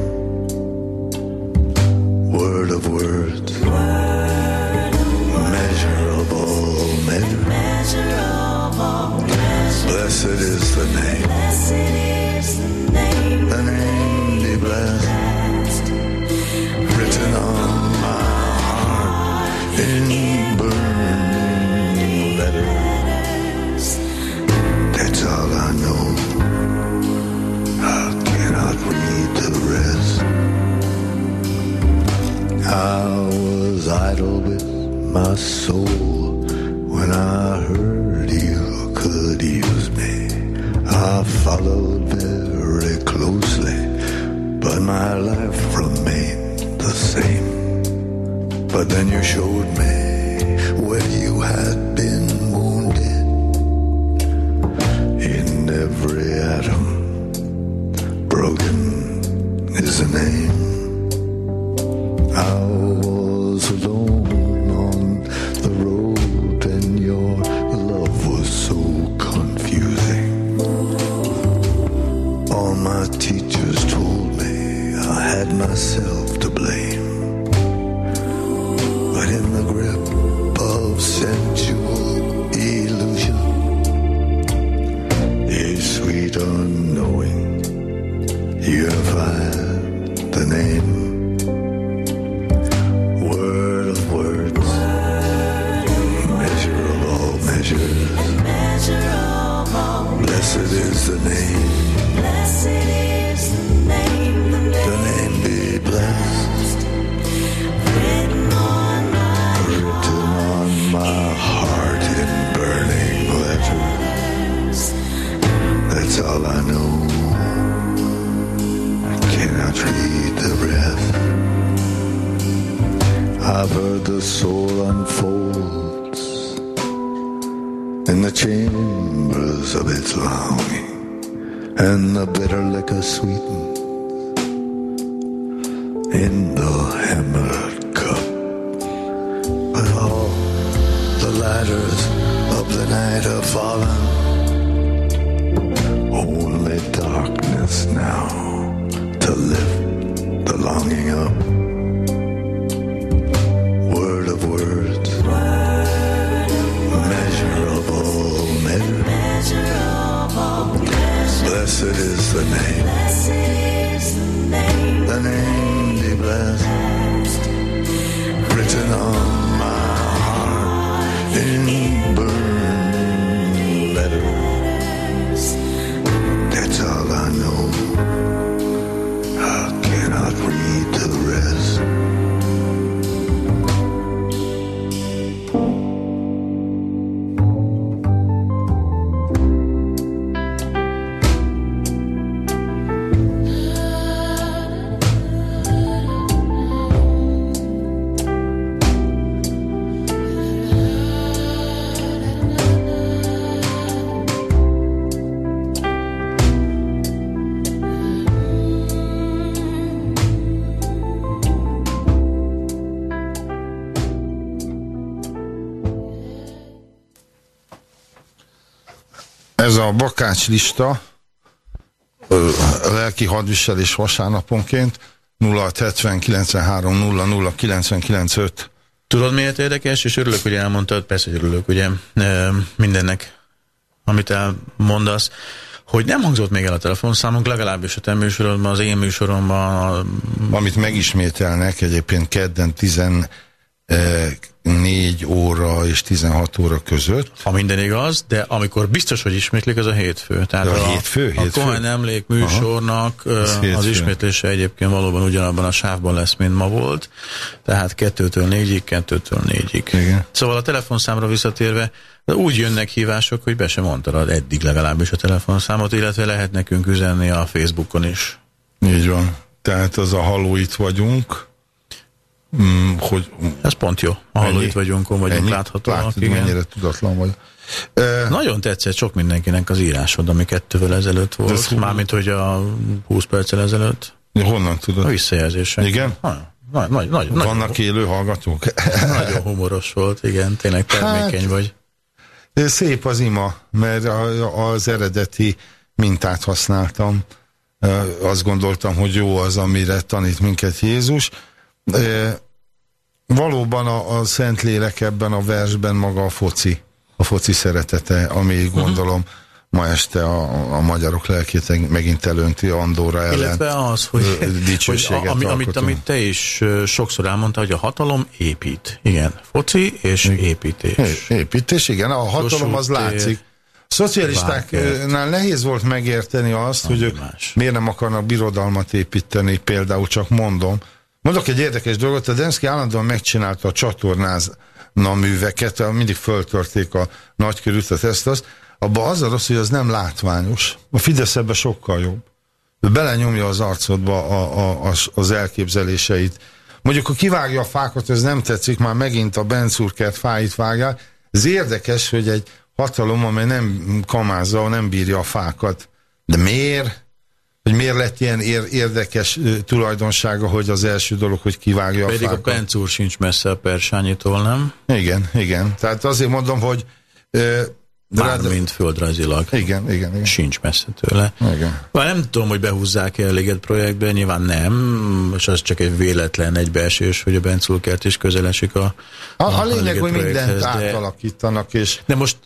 Ez a bakács lista lelki hadviselés vasárnaponként 0670 00 995 Tudod miért érdekes, és örülök, hogy elmondtad, persze, hogy örülök, ugye? Mindennek, amit elmondasz, hogy nem hangzott még el a telefonszámunk, legalábbis a te műsorodban, az én műsoromban. A... Amit megismételnek egyébként kedden 10 4 óra és 16 óra között. Ha minden igaz, de amikor biztos, hogy ismétlik, az a hétfő. Tehát a, a hétfő? A, hétfő? Cohen emlék műsornak Aha, az ismétlése egyébként valóban ugyanabban a sávban lesz, mint ma volt. Tehát 2-től 4-ig, 2-től 4-ig. Igen. Szóval a telefonszámra visszatérve, úgy jönnek hívások, hogy be sem mondtad eddig legalábbis a telefonszámot, illetve lehet nekünk üzenni a Facebookon is. Így van. Tehát az a haló itt vagyunk, Mm, hogy, Ez pont jó. Ahol itt vagyunk, vagyunk ennyi? láthatóak. Látod, igen. mennyire tudatlan vagy. Uh, Nagyon tetszett sok mindenkinek az írásod, ami kettővel ezelőtt volt. Mármint, hogy a 20 perccel ezelőtt. Ja, honnan tudod? A visszajelzések. Igen? Ha, nagy, nagy, nagy, Vannak nagyon, élő hallgatók? nagyon humoros volt, igen, tényleg termékeny hát, vagy. Szép az ima, mert az eredeti mintát használtam. Azt gondoltam, hogy jó az, amire tanít minket Jézus valóban a, a Szentlélek ebben a versben maga a foci, a foci szeretete, ami uh mhm. -huh. gondolom ma este a, a magyarok lelkét megint elönti Andorra ellen. Illetve az, hogy, hogy a, ami, amit, amit te is sokszor elmondta, hogy a hatalom épít. Igen, foci és építés. É, építés, igen, a hatalom az látszik. Szocialistáknál nehéz volt megérteni azt, hogy ők miért nem akarnak birodalmat építeni, például csak mondom, Mondok egy érdekes dolgot, a Denszki állandóan megcsinálta a csatornázna műveket, mindig föltörték a nagykörűt, ezt azt, abban az a rossz, hogy az nem látványos. A Fidesz ebben sokkal jobb. Ő belenyomja az arcodba a, a, a, az elképzeléseit. Mondjuk, ha kivágja a fákat, ez nem tetszik, már megint a Benzurkert fáit vágják. Ez érdekes, hogy egy hatalom, amely nem kamázza, nem bírja a fákat. De miért? Hogy miért lett ilyen érdekes tulajdonsága, hogy az első dolog, hogy kivágja Pedig a fákat. Pedig a Penc úr sincs messze a Persányitól, nem? Igen, igen. Tehát azért mondom, hogy Mármint földrajzilag. Igen, igen, igen. Sincs messze tőle. Igen. Már nem tudom, hogy behúzzák el Liget projektbe, nyilván nem, és az csak egy véletlen egybeesés, hogy a Benculkert is közel esik a A, a, a lényeg, hogy mindent de, átalakítanak, és de most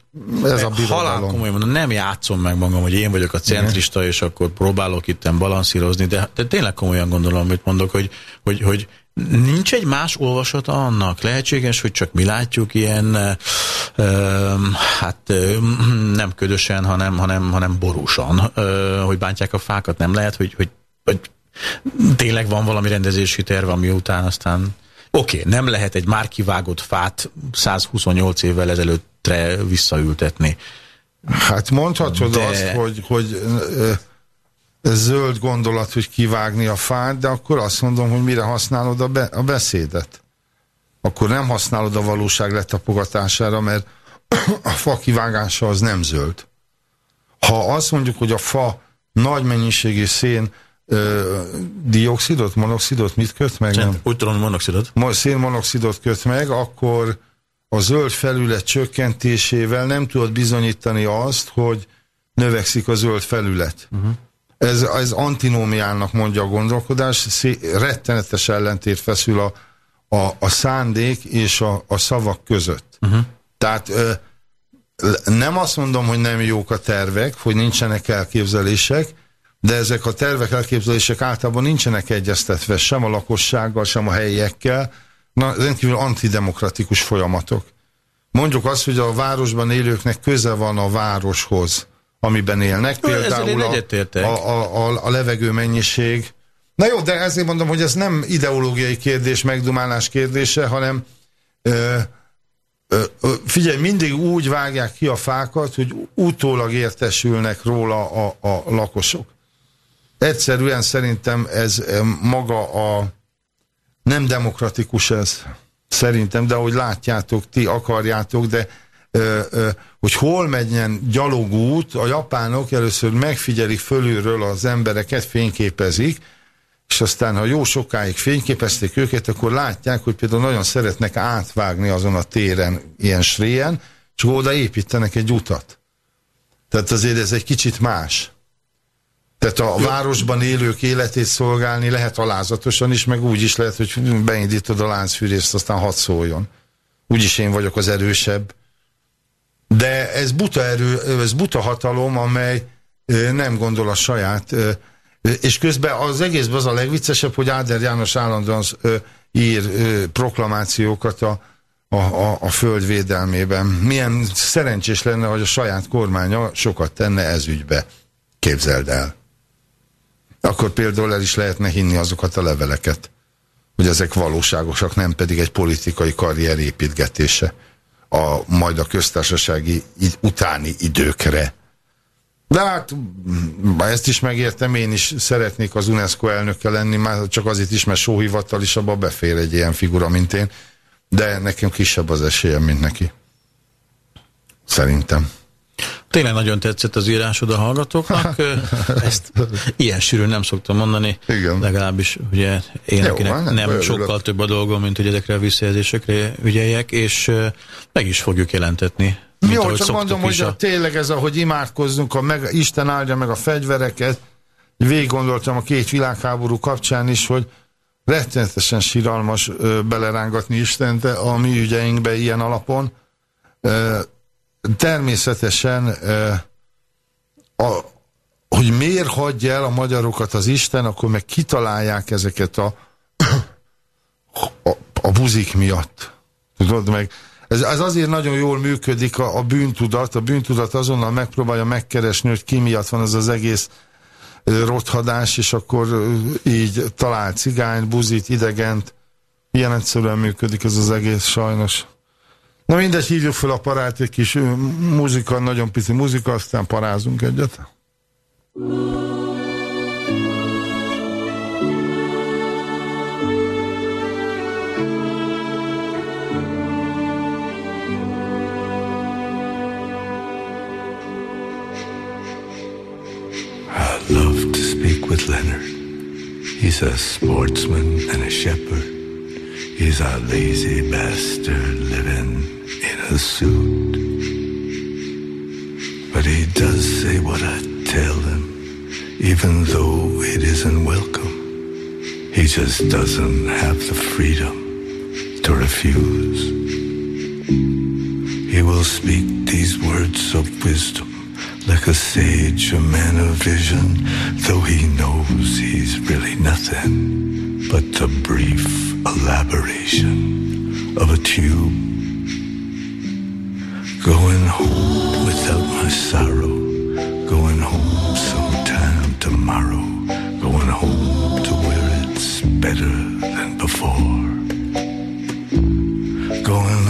ez a halál komolyan mondom, nem játszom meg magam, hogy én vagyok a centrista, igen. és akkor próbálok itt balanszírozni, de, de tényleg komolyan gondolom, amit mondok, hogy, hogy, hogy Nincs egy más olvasata annak? Lehetséges, hogy csak mi látjuk ilyen, ö, hát ö, nem ködösen, hanem, hanem, hanem borúsan, ö, hogy bántják a fákat. Nem lehet, hogy, hogy, hogy tényleg van valami rendezési terv, ami után aztán oké, okay, nem lehet egy már kivágott fát 128 évvel ezelőttre visszaültetni. Hát mondhatod de... azt, hogy, hogy zöld gondolat, hogy kivágni a fát, de akkor azt mondom, hogy mire használod a, be, a beszédet. Akkor nem használod a valóság letapogatására, mert a fa kivágása az nem zöld. Ha azt mondjuk, hogy a fa nagy mennyiségű szén ö, dioxidot, monoxidot mit köt meg? Nem? Úgy tudom, monoxidot. Szénmonoxidot köt meg, akkor a zöld felület csökkentésével nem tudod bizonyítani azt, hogy növekszik a zöld felület. Uh -huh. Ez, ez antinómiának mondja a gondolkodás, szé, rettenetes ellentét feszül a, a, a szándék és a, a szavak között. Uh -huh. Tehát ö, nem azt mondom, hogy nem jók a tervek, hogy nincsenek elképzelések, de ezek a tervek, elképzelések általában nincsenek egyeztetve sem a lakossággal, sem a helyiekkel, na, rendkívül antidemokratikus folyamatok. Mondjuk azt, hogy a városban élőknek köze van a városhoz amiben élnek. Jó, Például a, a, a, a, a levegő mennyiség. Na jó, de ezért mondom, hogy ez nem ideológiai kérdés, megdumálás kérdése, hanem ö, ö, figyelj, mindig úgy vágják ki a fákat, hogy utólag értesülnek róla a, a lakosok. Egyszerűen szerintem ez maga a nem demokratikus ez. Szerintem, de ahogy látjátok, ti akarjátok, de ö, ö, hogy hol menjen gyalogút, a japánok először megfigyelik fölülről az embereket, fényképezik, és aztán, ha jó sokáig fényképezték őket, akkor látják, hogy például nagyon szeretnek átvágni azon a téren, ilyen sréjen, és oda építenek egy utat. Tehát azért ez egy kicsit más. Tehát a városban élők életét szolgálni lehet alázatosan is, meg úgy is lehet, hogy beindítod a láncfűrészt, aztán hadd szóljon. Úgyis én vagyok az erősebb. De ez buta erő, ez buta hatalom, amely nem gondol a saját, és közben az egészben az a legviccesebb, hogy Áder János állandóan ír proklamációkat a, a, a, a föld védelmében. Milyen szerencsés lenne, hogy a saját kormánya sokat tenne ez ügybe. Képzeld el. Akkor például el is lehetne hinni azokat a leveleket, hogy ezek valóságosak, nem pedig egy politikai karrier építgetése a, majd a köztársasági utáni időkre. De hát ezt is megértem, én is szeretnék az UNESCO elnöke lenni, már csak azért is, mert sóhivatal is abba befér egy ilyen figura, mint én, de nekem kisebb az esélyem, mint neki. Szerintem. Tényleg nagyon tetszett az írásod a hallgatóknak. Ezt ilyen sűrűn nem szoktam mondani. Igen. Legalábbis ugye én, Jó, akinek nem, nem sokkal több a dolgom, mint hogy ezekre a visszajelzésekre ügyeljek, és meg is fogjuk jelentetni. Jó, csak mondom, hogy a... tényleg ez, ahogy imádkozzunk, a meg, Isten áldja meg a fegyvereket, végig gondoltam a két világháború kapcsán is, hogy rettenetesen síralmas ö, belerángatni Istent a mi ügyeinkbe ilyen alapon. Ö, természetesen a, hogy miért hagyja el a magyarokat az Isten, akkor meg kitalálják ezeket a a, a buzik miatt. Tudod meg? Ez, ez azért nagyon jól működik a, a bűntudat. A bűntudat azonnal megpróbálja megkeresni, hogy ki miatt van ez az egész rothadás, és akkor így talál cigányt, buzit, idegent. Ilyen egyszerűen működik ez az egész sajnos. Na mindegy, hívjuk fel a parát, egy kis muzika, nagyon pici muzika, aztán parázunk egyet. I love to speak with Leonard. He's a sportsman and a shepherd. He's a lazy bastard living a suit. But he does say what I tell him, even though it isn't welcome. He just doesn't have the freedom to refuse. He will speak these words of wisdom like a sage, a man of vision, though he knows he's really nothing but the brief elaboration of a tube Going home without my sorrow. Going home sometime tomorrow. Going home to where it's better than before. Going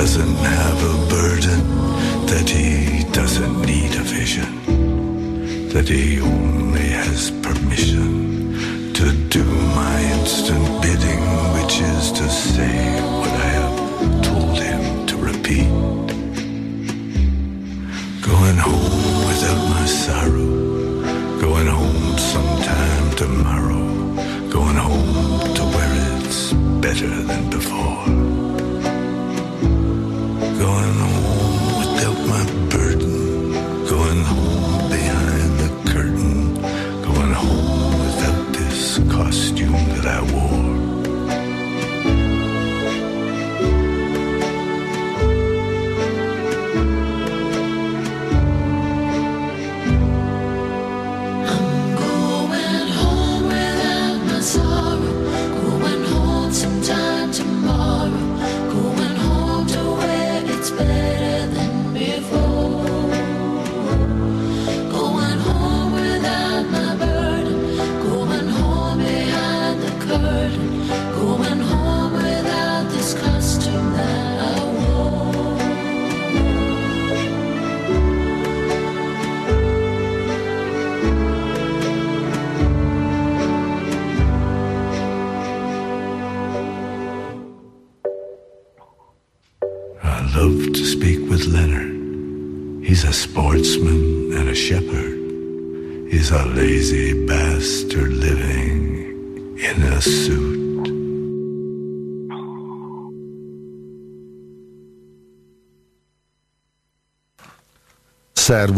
doesn't have a burden, that he doesn't need a vision, that he only has permission to do my instant bidding, which is to say what I have told him to repeat. Going home without my sorrow, going home sometime tomorrow, going home to where it's better than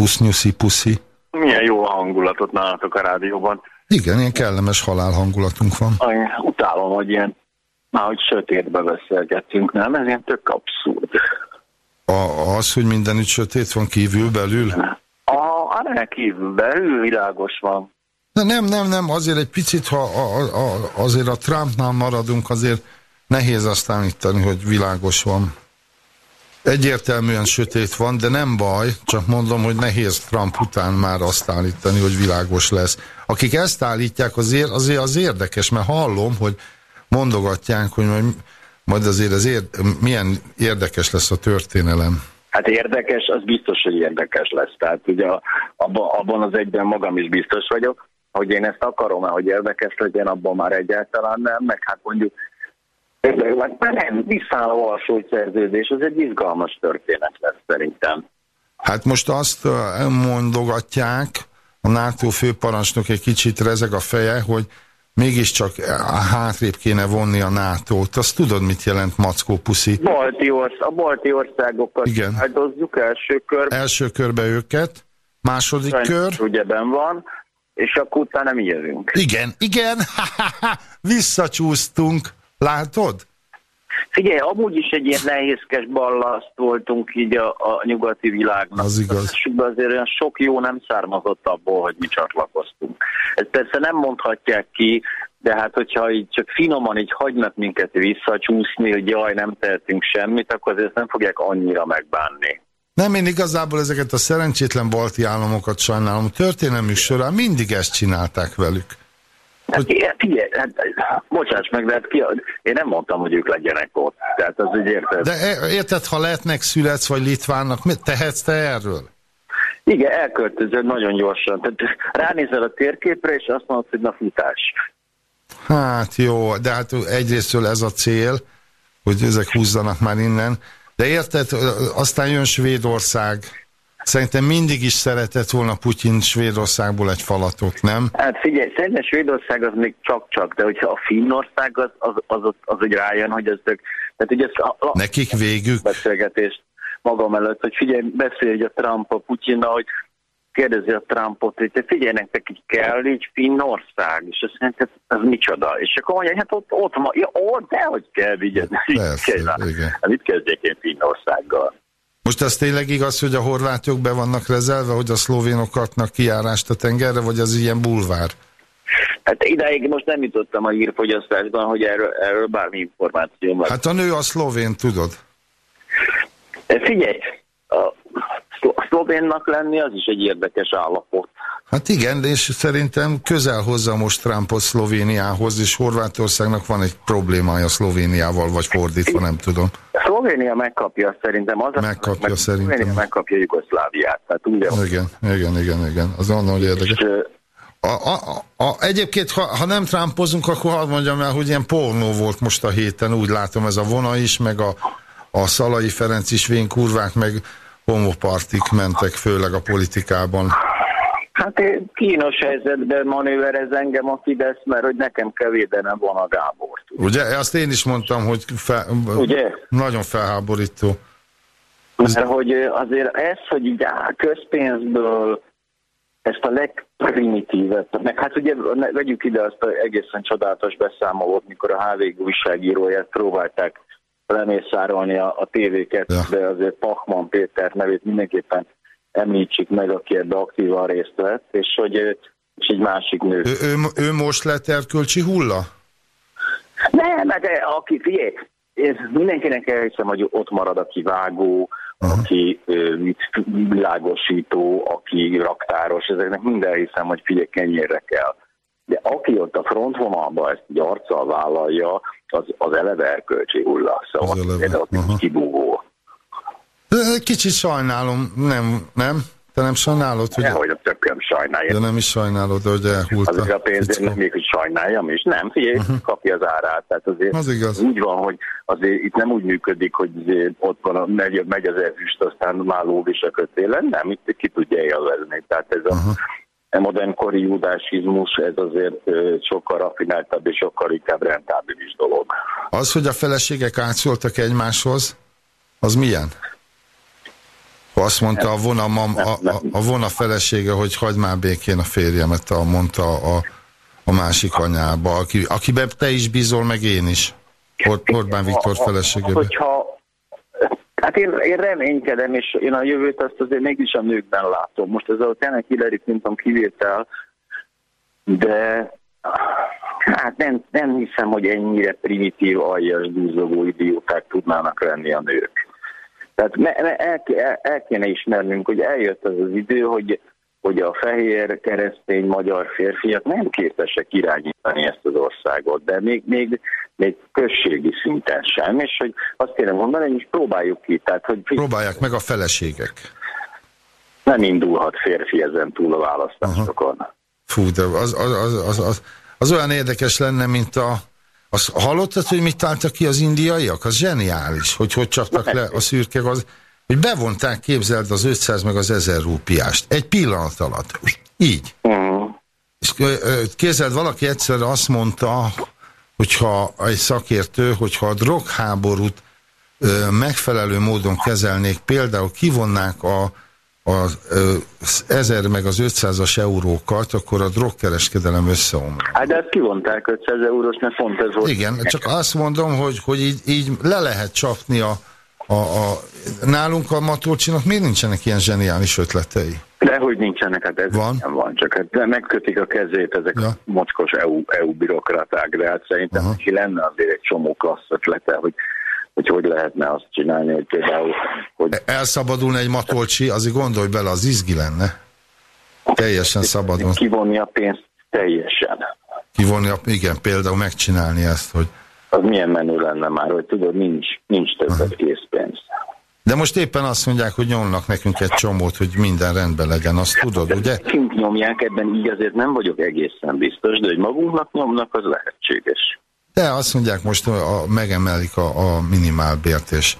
Szervusz, nyuszi puszi. Milyen jó a hangulatot nálatok a rádióban. Igen, ilyen kellemes halál hangulatunk van. Ay, utálom, hogy ilyen, már hogy sötétbe beszélgettünk, nem? Ez ilyen tök abszurd. A, az, hogy mindenütt sötét van kívül, belül? A, a ne kívül, belül világos van. De nem, nem, nem, azért egy picit, ha a, a, azért a Trumpnál maradunk, azért nehéz azt állítani, hogy világos van. Egyértelműen sötét van, de nem baj, csak mondom, hogy nehéz Trump után már azt állítani, hogy világos lesz. Akik ezt állítják, azért, azért az érdekes, mert hallom, hogy mondogatják, hogy majd, majd azért az ér, milyen érdekes lesz a történelem. Hát érdekes, az biztos, hogy érdekes lesz. Tehát ugye abban, abban az egyben magam is biztos vagyok, hogy én ezt akarom hogy érdekes legyen, abban már egyáltalán nem, meg hát mondjuk mert nem, visszáll a Varsói szerződés, az egy izgalmas történet lesz szerintem. Hát most azt mondogatják, a NATO főparancsnok egy kicsit rezeg a feje, hogy mégiscsak hátrébb kéne vonni a NATO-t. Azt tudod, mit jelent Mackó puszi? Balti orsz, a balti országokat Igen. áldozzuk első körben. Első körbe őket, második Sajnos kör. Ugye ben van, és akkor utána mi jövünk. Igen, igen, visszacsúsztunk. Látod? Figyelj, amúgy is egy ilyen nehézkes ballaszt voltunk így a, a nyugati világnak. Az igaz. De azért olyan sok jó nem származott abból, hogy mi csatlakoztunk. Ezt persze nem mondhatják ki, de hát hogyha így csak finoman így hagynak minket visszacsúszni, hogy jaj, nem tehetünk semmit, akkor azért nem fogják annyira megbánni. Nem, én igazából ezeket a szerencsétlen balti államokat sajnálom. A történelmük során mindig ezt csinálták velük. Hát, ilyen, figyelj, hát, bocsáss meg, de hát ki, én nem mondtam, hogy ők legyenek ott. Tehát az úgy érted. De érted, ha lehetnek születsz vagy litvánnak, mit tehetsz te erről? Igen, elköltözöd nagyon gyorsan. Tehát ránézel a térképre, és azt mondod, hogy na futás. Hát jó, de hát egyrésztől ez a cél, hogy ezek húzzanak már innen. De érted, aztán jön Svédország, Szerintem mindig is szeretett volna Putyin Svédországból egy falatot, nem? Hát figyelj, szerintem Svédország az még csak-csak, de hogyha a Finnország az, az, az, az, az hogy rájön, hogy ez tök... Tehát ugye ez a, a, Nekik végük? Beszélgetést magam előtt, hogy figyelj, beszélj a Trump a Putyinnal, hogy kérdezi a Trumpot, hogy te figyelj, nektek így kell így Finnország, és azt mondja, ez micsoda? És akkor mondja, hát ott, ott, ma, ja, ott, dehogy kell, vigyed. Persze, igen. Hát mit kezdjék én Finnországgal? Most az tényleg igaz, hogy a horvátok be vannak rezelve, hogy a szlovénok kapnak kiárást a tengerre, vagy az ilyen bulvár? Hát idáig most nem jutottam a hírfogyasztásban, hogy erről, erről bármi információ van. Hát a nő a szlovén, tudod? Figyelj, szlovénnak lenni az is egy érdekes állapot. Hát igen, és szerintem közel hozza most Trumpot Szlovéniához, és Horvátországnak van egy problémája Szlovéniával, vagy fordítva, nem tudom. Szlovénia megkapja szerintem az, megkapja meg, szerintem. Szlovénia megkapja Jugoszláviát. Tehát ugye igen, igen, igen, igen. Az onnan, hogy érdekes. És, a, a, a, egyébként, ha, ha nem Trumpozunk, akkor hadd mondjam el, hogy ilyen pornó volt most a héten, úgy látom ez a vona is, meg a, a Szalai Ferenc is vén kurvák, meg homopartik mentek, főleg a politikában. Hát kínos helyzetben manőverez engem a Fidesz, mert hogy nekem kell védenem van a Gábort. Ugye? Azt én is mondtam, hogy fe, Ugye? nagyon felháborító. Mert hogy azért ez, hogy így közpénzből ezt a legprimitívebb, meg hát ugye vegyük ide azt az egészen csodálatos beszámolót, mikor a HVG újságíróját próbálták lemészárolni a, a tévéket, ja. de azért Pachman Péter nevét mindenképpen említsük meg, aki ebbe aktívan részt vett, és hogy és egy másik nő. Ő, ő, ő most lett erkölcsi hulla? Nem, de aki, figyelj, mindenkinek elhiszem, hogy ott marad a kivágó, Aha. aki világosító, aki raktáros, ezeknek minden hiszem, hogy figyelj, kenyérre kell. De aki ott a frontvonalban ezt egy arccal vállalja, az, az eleve erkölcsi hulla. Szóval az eleve. ott kibúgó. Kicsit sajnálom, nem, nem? Te nem sajnálod, hogy... Nehogy a tököm sajnálja. De nem is sajnálod, hogy elhúlt Azért a pénzért nem még, hogy sajnáljam is. Nem, figyelj, uh-huh. kapja az árát. Tehát azért az igaz. úgy van, hogy azért itt nem úgy működik, hogy ott van, a, megy, megy az elfüst, aztán már lóvis a kötélen. Nem, itt ki tudja élvezni. Tehát ez a, uh-huh a modernkori judásizmus, ez azért sokkal raffináltabb és sokkal inkább rentábilis dolog. Az, hogy a feleségek átszóltak egymáshoz, az milyen? Azt mondta a vona, mam, a, a, a vona felesége, hogy hagyd már békén a férjemet, a, mondta a, a másik anyába, aki, akiben te is bízol, meg én is. Orbán Viktor feleségében. Hogyha, hát én, én reménykedem, és én a jövőt azt azért mégis a nőkben látom. Most ez a tényleg Hillary Clinton kivétel, de hát nem, nem hiszem, hogy ennyire primitív, aljas, dúzogó idióták tudnának lenni a nők. Tehát el, el, el kéne ismernünk, hogy eljött az az idő, hogy, hogy a fehér keresztény magyar férfiak nem képesek irányítani ezt az országot, de még, még, még községi szinten sem, és hogy azt kéne mondani, hogy próbáljuk ki. Tehát, hogy Próbálják meg a feleségek. Nem indulhat férfi ezen túl a választásokon. Aha. Fú, de az, az, az, az, az, az olyan érdekes lenne, mint a az, hallottad, hogy mit találtak ki az indiaiak? Az zseniális, hogy hogy csaptak le a szürke az, hogy bevonták, képzeld az 500 meg az 1000 rúpiást. Egy pillanat alatt. Így. Uh-huh. És képzeld, valaki egyszer azt mondta, hogyha egy szakértő, hogyha a drogháborút megfelelő módon kezelnék, például kivonnák a az 1000 meg az 500-as eurókat, akkor a drogkereskedelem összeomlik. Hát de ezt kivonták 500 eurós, mert pont ez volt. Igen, csak azt mondom, hogy, hogy így, így le lehet csapni a, a, a nálunk a Matolcsinak miért nincsenek ilyen zseniális ötletei? Dehogy nincsenek, hát ez van, nem van, csak hát megkötik a kezét ezek ja. a mocskos EU, EU bürokraták, de hát szerintem Aha. ki lenne azért egy csomó klassz ötlete, hogy hogy hogy lehetne azt csinálni, hogy például... Hogy... Elszabadulna egy matolcsi, azért gondolj bele, az izgi lenne. Teljesen szabadon. Kivonni a pénzt teljesen. Kivonni, a, igen, például megcsinálni ezt, hogy... Az milyen menő lenne már, hogy tudod, nincs, nincs többet készpénz. De most éppen azt mondják, hogy nyomnak nekünk egy csomót, hogy minden rendben legyen, azt tudod, ugye? Kint nyomják, ebben így azért nem vagyok egészen biztos, de hogy magunknak nyomnak, az lehetséges. De azt mondják most, a, megemelik a, a minimálbért, és...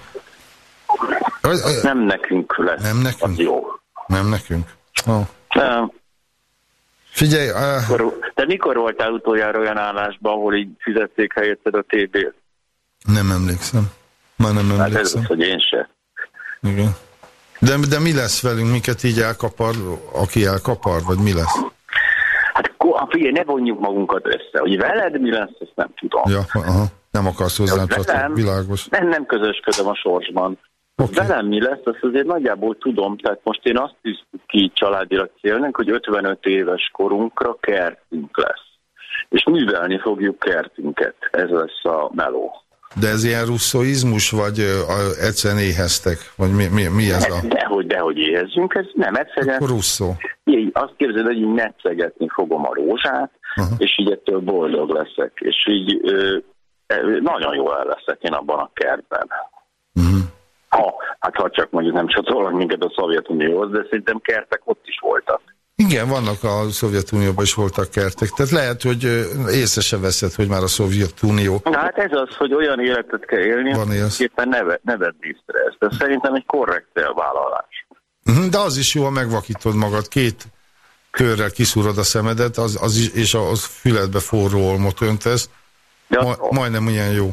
Nem nekünk lesz. Nem nekünk? jó. Nem nekünk? Oh. Nem. Figyelj... Uh... Mikor, te mikor voltál utoljára olyan állásban, ahol így fizették helyetted a TB-t? Nem emlékszem. Már nem emlékszem. Hát ez az, hogy én se. Igen. De, de mi lesz velünk, miket így elkapar, aki elkapar, vagy mi lesz? figyelj, ne vonjuk magunkat össze. Hogy veled mi lesz, ezt nem tudom. Ja, aha. Nem akarsz hozzám csatlakozni, világos. Nem, nem közösködöm a sorsban. Okay. Velem mi lesz, azt azért nagyjából tudom. Tehát most én azt tűztük ki családilag célnak, hogy 55 éves korunkra kertünk lesz. És művelni fogjuk kertünket. Ez lesz a meló. De ez ilyen russzoizmus, vagy uh, egyszerűen éheztek? Vagy mi, mi, mi ez a... Dehogy, dehogy éhezzünk, ez nem egyszerűen... Akkor russzó. Így, azt képzeld, hogy így netszegetni fogom a rózsát, -huh. és így ettől boldog leszek. És így ö, nagyon jól el leszek én abban a kertben. Uh -huh. Ha, hát ha csak mondjuk nem csatolnak minket a Szovjetunióhoz, de szerintem kertek ott is voltak. Igen, vannak a Szovjetunióban is voltak kertek. Tehát lehet, hogy észre se veszed, hogy már a Szovjetunió... Na, hát ez az, hogy olyan életet kell élni, hogy éppen neve, neved észre ezt. Ez szerintem egy korrekt elvállalás. Mhm, de az is jó, ha megvakítod magad. Két körrel kiszúrod a szemedet, az, az is, és az füledbe forró olmot öntesz. Ma, majdnem ilyen jó.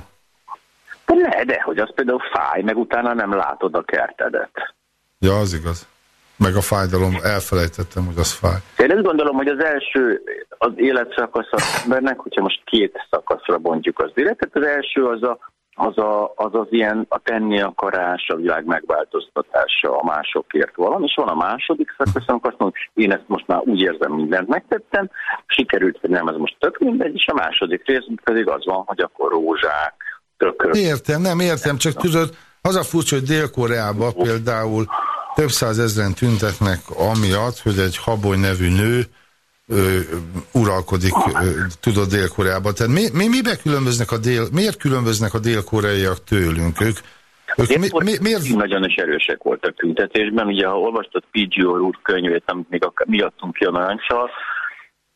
De ne, de hogy az például fáj, meg utána nem látod a kertedet. Ja, az igaz meg a fájdalom, elfelejtettem, hogy az fáj. Én azt gondolom, hogy az első az életszakasz az embernek, hogyha most két szakaszra bontjuk az életet, az első az a, az, a, az, az ilyen a tenni akarás, a világ megváltoztatása, a másokért valami, és van a második szakasz, amikor azt mondom, én ezt most már úgy érzem, mindent megtettem, sikerült, hogy nem, ez most tök mindegy, és a második rész pedig az van, hogy akkor rózsák, tökök. Értem, nem értem, csak tudod, az a furcsa, hogy Dél-Koreában például több százezren tüntetnek amiatt, hogy egy Habony nevű nő ö, uralkodik, ö, tudod, Dél-Koreában. Tehát mi, mi, mibe különböznek a dél, miért különböznek a dél-koreaiak tőlünk? Ők, Ők mi, mi, miért? Nagyon is erősek voltak tüntetésben. Ugye, ha olvastad P.G. úr könyvét, amit még a, miattunk ki a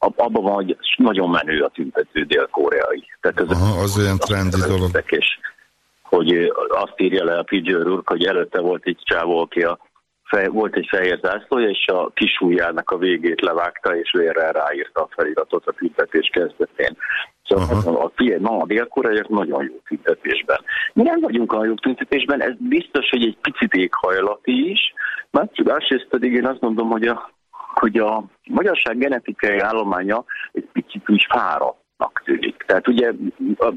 abban van, hogy nagyon menő a tüntető dél-koreai. Tehát ez Aha, az olyan trendi dolog. És hogy azt írja le a P.G. úr, hogy előtte volt egy csávó, aki a fej, volt egy fehér zászlója, és a kisújjának a végét levágta, és vérrel ráírta a feliratot a tüntetés kezdetén. Szóval uh-huh. a, a, ma a dél nagyon jó tüntetésben. Mi nem vagyunk a jó tüntetésben, ez biztos, hogy egy picit éghajlati is, másrészt pedig én azt mondom, hogy a, hogy a magyarság genetikai állománya egy picit úgy fáradt tűnik. Tehát ugye a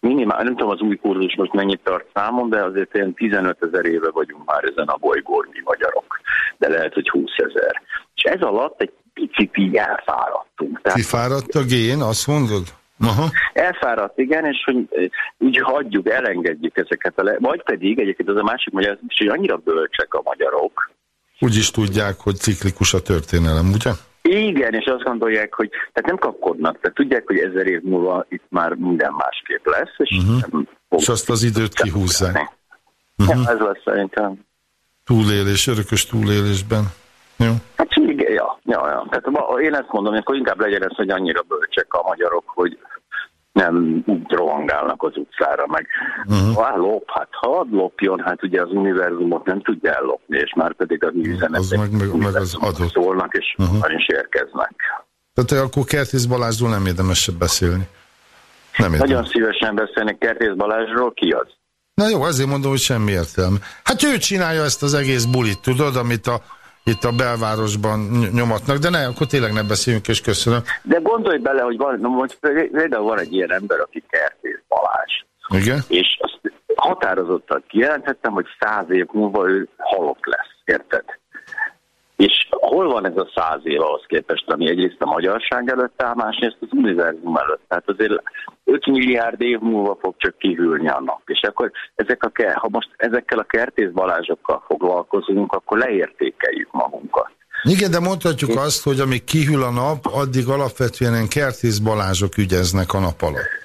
minimál, nem tudom az új kurzus most mennyit tart számon, de azért ilyen 15 ezer éve vagyunk már ezen a bolygón mi magyarok. De lehet, hogy 20 ezer. És ez alatt egy picit így elfáradtunk. Tehát, Kifáradt a gén, azt mondod? Aha. Elfáradt, igen, és hogy úgy hagyjuk, elengedjük ezeket a le... Vagy pedig, egyébként az a másik magyar, hogy annyira bölcsek a magyarok. Úgy is tudják, hogy ciklikus a történelem, ugye? Igen, és azt gondolják, hogy tehát nem kapkodnak, tehát tudják, hogy ezer év múlva itt már minden másképp lesz, és, uh-huh. és azt az időt kihúzzák. Uh-huh. Ja, ez lesz szerintem. Túlélés, örökös túlélésben. Jó. Hát igen, ja, ja, ja. Tehát én ezt mondom, hogy inkább legyen ez, hogy annyira bölcsek a magyarok, hogy nem úgy rohangálnak az utcára, meg uh-huh. ha lop, hát ha lopjon, hát ugye az univerzumot nem tudja ellopni, és már pedig az üzenetek az meg, meg, meg az adott. szólnak, és uh-huh. is érkeznek. Tehát akkor Kertész Balázsról nem érdemes beszélni. Nem érdemes. Nagyon szívesen beszélnek Kertész Balázsról, ki az? Na jó, azért mondom, hogy semmi értelme. Hát ő csinálja ezt az egész bulit, tudod, amit a itt a belvárosban nyomatnak, de ne, akkor tényleg ne beszéljünk, és köszönöm. De gondolj bele, hogy van, most például van egy ilyen ember, aki Kertész Balázs. Igen? És azt határozottan kijelenthettem, hogy száz év múlva ő halott lesz, érted? És hol van ez a száz év ahhoz képest, ami egyrészt a magyarság előtt áll, másrészt az univerzum előtt. Tehát azért 5 milliárd év múlva fog csak kihűlni a nap. És akkor ezek a, ha most ezekkel a kertész balázsokkal foglalkozunk, akkor leértékeljük magunkat. Igen, de mondhatjuk azt, hogy amíg kihűl a nap, addig alapvetően kertész balázsok ügyeznek a nap alatt.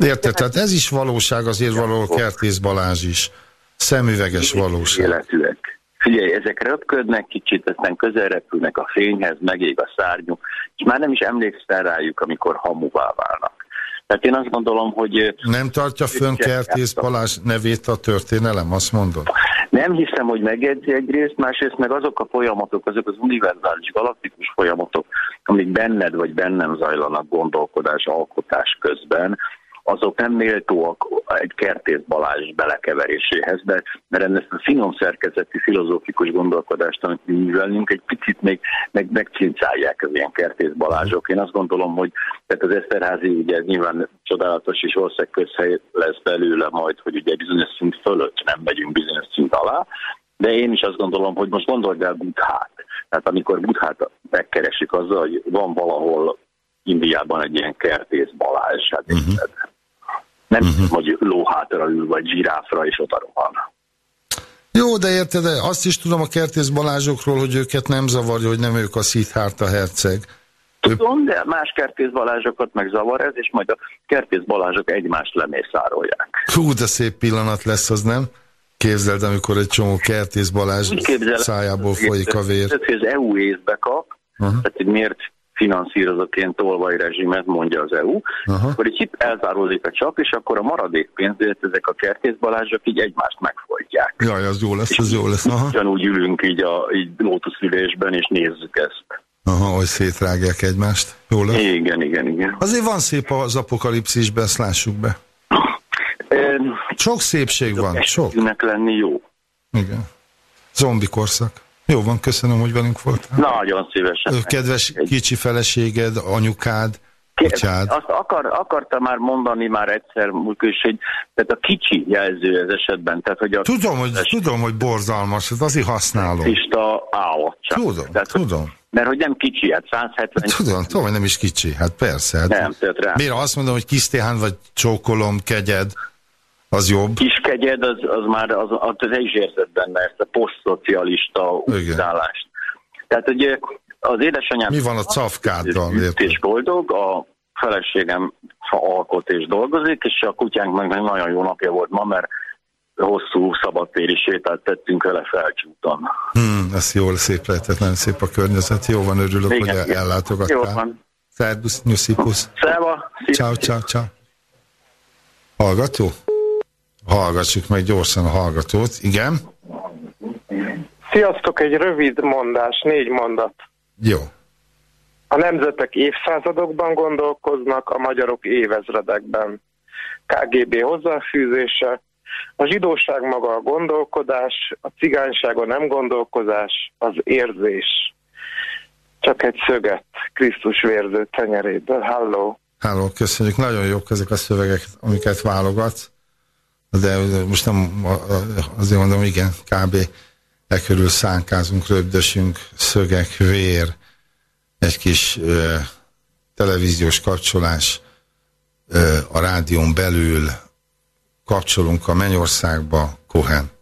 Érted? Tehát ez is valóság, azért való kertész balázs is. Szemüveges valóság. Életűek. Figyelj, ezek röpködnek kicsit, aztán közel repülnek a fényhez, megég a szárnyuk, és már nem is emlékszel rájuk, amikor hamuvá válnak. Tehát én azt gondolom, hogy... Nem tartja fönn Kertész Balázs nevét a történelem, azt mondod? Nem hiszem, hogy megjegyzi egyrészt, másrészt meg azok a folyamatok, azok az univerzális galaktikus folyamatok, amik benned vagy bennem zajlanak gondolkodás, alkotás közben, azok nem méltóak egy Kertész Balázs belekeveréséhez, de mert ezt a finom szerkezeti filozófikus gondolkodást, amit mi művelünk, egy picit még meg, megcincálják az ilyen Kertész Balázsok. Én azt gondolom, hogy tehát az Eszterházi ugye nyilván csodálatos és ország közhely lesz belőle majd, hogy ugye bizonyos szint fölött nem megyünk bizonyos szint alá, de én is azt gondolom, hogy most gondold el Budhát. Tehát amikor Budhát megkeresik azzal, hogy van valahol Indiában egy ilyen kertész Balázs, hát uh-huh. Nem uh-huh. hogy lóhátra ül, vagy zsiráfra, és ott rohan. Jó, de érted, azt is tudom a Kertész Balázsokról, hogy őket nem zavarja, hogy nem ők a Szithárta herceg. Tudom, de más Kertész Balázsokat meg zavar ez, és majd a Kertész Balázsok egymást lemészárolják. Hú, de szép pillanat lesz az, nem? Képzeld, amikor egy csomó Kertész Balázs szájából folyik a vér. Tehát, az EU észbe kap, uh-huh. tehát miért finanszírozott ilyen tolvajrezsimet, mondja az EU, Aha. akkor egy itt elzáródik a csap, és akkor a maradék pénzért ezek a kertészbalázsok így egymást megfolytják. Jaj, az jó lesz, az jó lesz. Aha. Ugyanúgy ülünk így a így lótuszülésben, és nézzük ezt. Aha, hogy szétrágják egymást. Jó lesz? Igen, igen, igen. Azért van szép az apokalipszisben, ezt lássuk be. Sok szépség van, sok. lenni jó. Igen. Zombi korszak. Jó van, köszönöm, hogy velünk voltál. Nagyon szívesen. Kedves kicsi feleséged, anyukád, kutyád. Azt akar, akarta már mondani már egyszer, hogy tehát a kicsi jelző ez esetben. Tehát, hogy a tudom, hogy, tudom, hogy borzalmas, ez azért használom. Tiszta állat csak. Tudom, tehát, tudom. Hogy, mert hogy nem kicsi, hát 170... Tudom, tudom, hogy nem is kicsi, hát persze. Hát nem, tehát rá. Miért azt mondom, hogy kisztéhán vagy csókolom, kegyed, az jobb. Kiskegyed, az, az már az, az, az is érzed benne ezt a posztszocialista utállást. Tehát ugye az édesanyám... Mi van a cafkáddal? És boldog, a feleségem alkot és dolgozik, és a kutyánk meg nagyon jó napja volt ma, mert hosszú szabadtéri sétát tettünk vele felcsúton. Hmm, ez jól, szép lehetett, nagyon szép a környezet. Jó van, örülök, igen, hogy ellátogattál. Jó van. Szerbusz, nyuszipusz. Szeva. Ciao, ciao, ciao. Hallgató? Hallgassuk meg gyorsan a hallgatót. Igen? Sziasztok, egy rövid mondás, négy mondat. Jó. A nemzetek évszázadokban gondolkoznak, a magyarok évezredekben. KGB hozzáfűzése, a zsidóság maga a gondolkodás, a cigányság a nem gondolkozás, az érzés. Csak egy szöget Krisztus vérző tenyeréből. Halló! Halló, köszönjük. Nagyon jók ezek a szövegek, amiket válogat. De most nem azért mondom, igen, kb. e körül szánkázunk, röbdösünk, szögek, vér, egy kis ö, televíziós kapcsolás ö, a rádión belül, kapcsolunk a Mennyországba, Kohen.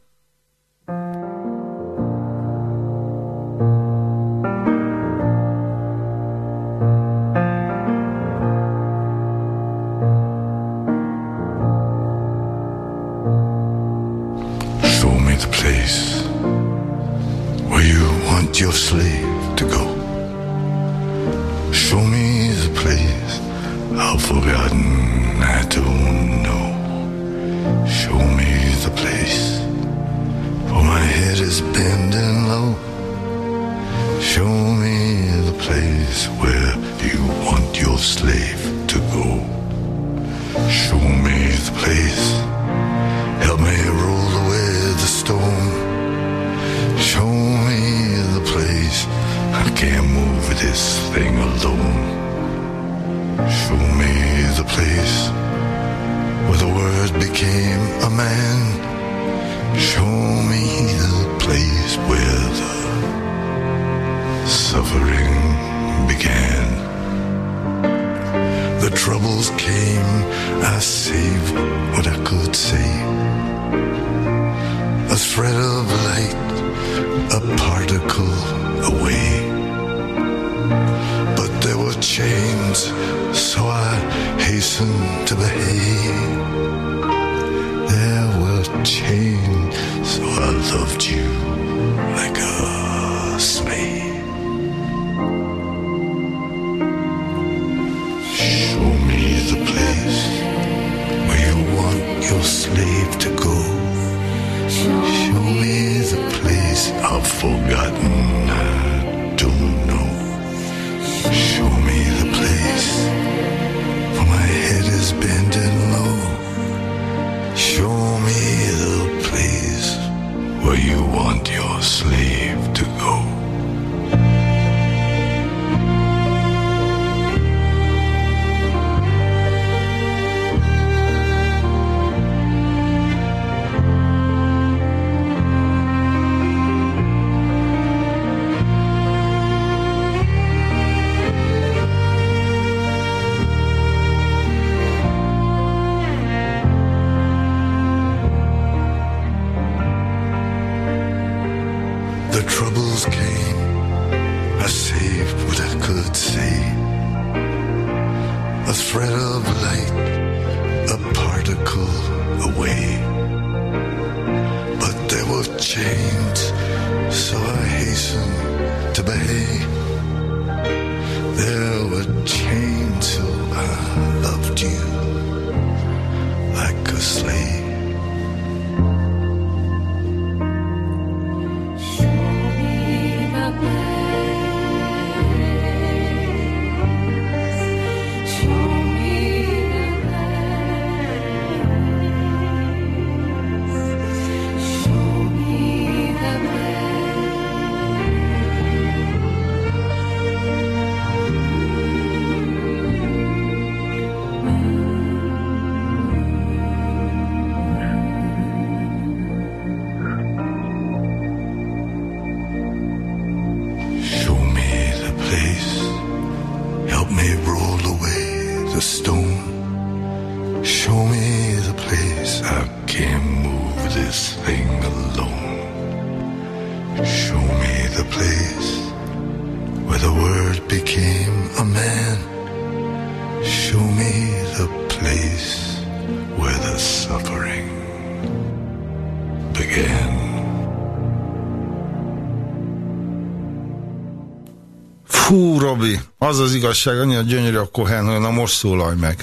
Robi, az az igazság, annyira gyönyörű a Cohen, hogy na most szólalj meg.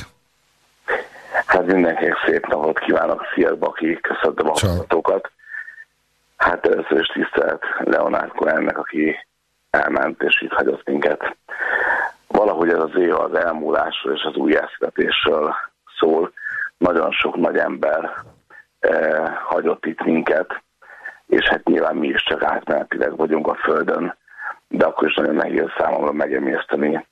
Hát mindenkinek szép napot kívánok, szia Baki, köszöntöm a hallgatókat. Hát először is tisztelt Leonard Cohennek, aki elment és itt hagyott minket. Valahogy ez az év az elmúlásról és az újjászületésről szól. Nagyon sok nagy ember eh, hagyott itt minket, és hát nyilván mi is csak átmenetileg vagyunk a Földön, de akkor is nagyon nehéz számomra megemészteni,